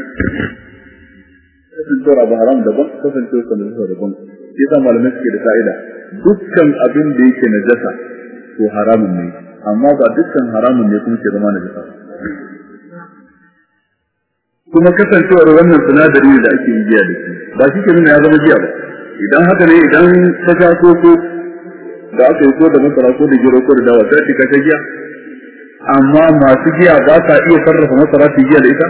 S1: kasancewar abu haram daban kasancewar sa najasa daban. Yasa malamai suke da ka'ida dukkan abin da yake najasa to haramun ne. Amma ba dukkan haramun ne kuma ke zama najasa kuma kasancewar wannan sinadari da ake yi da shi. Ba shi ke nuna ya zama giya ba. Idan haka ne idan ka sha koko da aka yi ko da masara ko da gero ko da dawa sai ka sha giya. Amma masu giya ba sa iya sarrafa masara su giya da ita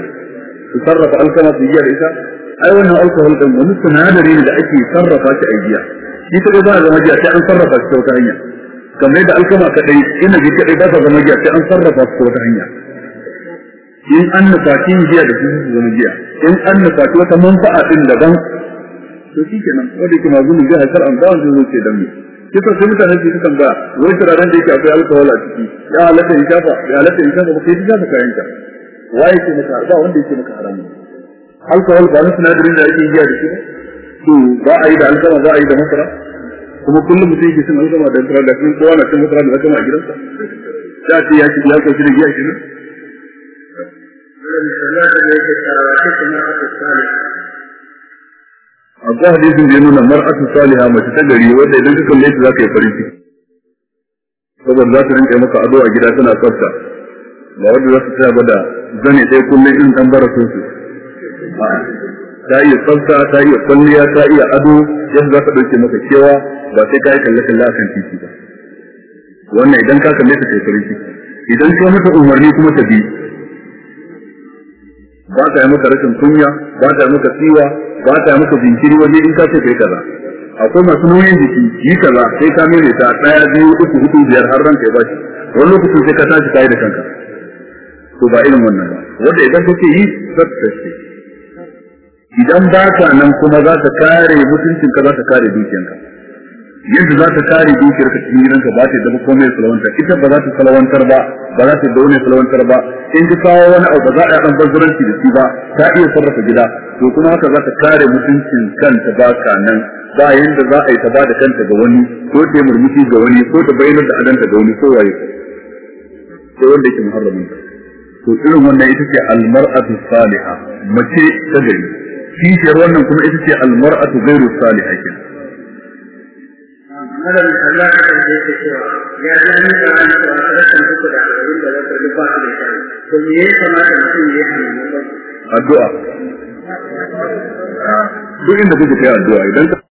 S1: su sarrafa alkama su giya da ita. Ai wannan alkohol din wani sinadari ne da ake sarrafa shi a giya. Shi ta ba zama giya sai an sarrafa shi ta wata hanya. Kamar yadda alkama kadai ina ji kadai ba ta zama giya sai an sarrafa shi ta wata hanya. In an nufaci giya da su zama giya. In an nufaci wata manfa'a din daban to shi kenan wanda yake mazu mun jiha shar'an ba wanda zai ce dan me. Kisa sai mutane su kan ba wai turaren da yake akwai alkohol a ciki ya halatta in shafa ya halatta in shafa ba kai shafa kayan ka waye ke maka ba wanda yake maka haramu alkohol ba na sinadarin da ake giya da shi to ba a yi da alkama ba a yi da masara? Kuma kullum mutum yake cin alkama da masara da kuma kowa na cin masara da alkama a gidansa. Za ce ya ci ya kauci da giya akwai hadisin da ya nuna mar'atu salihah mace ta gari wanda idan ka kalle ta za ka yi farin ciki. Saboda za ta rinka maka ado a gida tana tsafta ba wanda za su tsaya ba da zane ɗaya kullum irin ɗan bara su. Ta iya tsafta ta iya kwalliya ta iya ado yadda za ka ɗauke maka kewa ba sai ka yi kalle kalle a kan titi ba. Wannan idan ka kalle ta kai farin ciki. Idan ka mata umarni kuma ta bi ba ta yi maka rashin kunya ba ta yi maka tsiwa ba ta yi maka jinkiri waje in ka ce kai kaza. Akwai masu nauyin jiki yi kaza sai ka mere ta ɗaya biyu uku huɗu biyar har ranka ya bashi wani lokacin sai ka tashi kayi da kanka. To ba irin wannan ba. Wanda idan kake yi zata tashi. Idan ba ka nan kuma za ta kare mutuncin ka za ta kare dukiyanka yadda za ta kare dukiyar ka cikin gidanka ba ta zama komai salawantar ita ba za ta salawantar ba ba za ta daune salawantar ba. In ka kawo wani abu ba za a dan bazuranci da shi ba ta iya sarrafa gida. To kuma haka za ta kare mutuncin kanta ba ka nan. Ba yanda za a yi ta ba da kanta ga wani ko ta murmushi ga wani ko ta bayyana da adanta ga wani ko waye. Ko wanda yake muharramin to irin wannan ita ce almar'atu saliha mace ta gari. Kishiyar wannan kuma ita ce almar'atu ghairu saliha
S3: Malam Allah ka kan yake cewa ya ji an yi an cewa rashin duka da alƙawarin da zaka duk ba da shi to me ya kamata mutum ya yi a
S1: addu'a. Duk inda kuke kai addu'a idan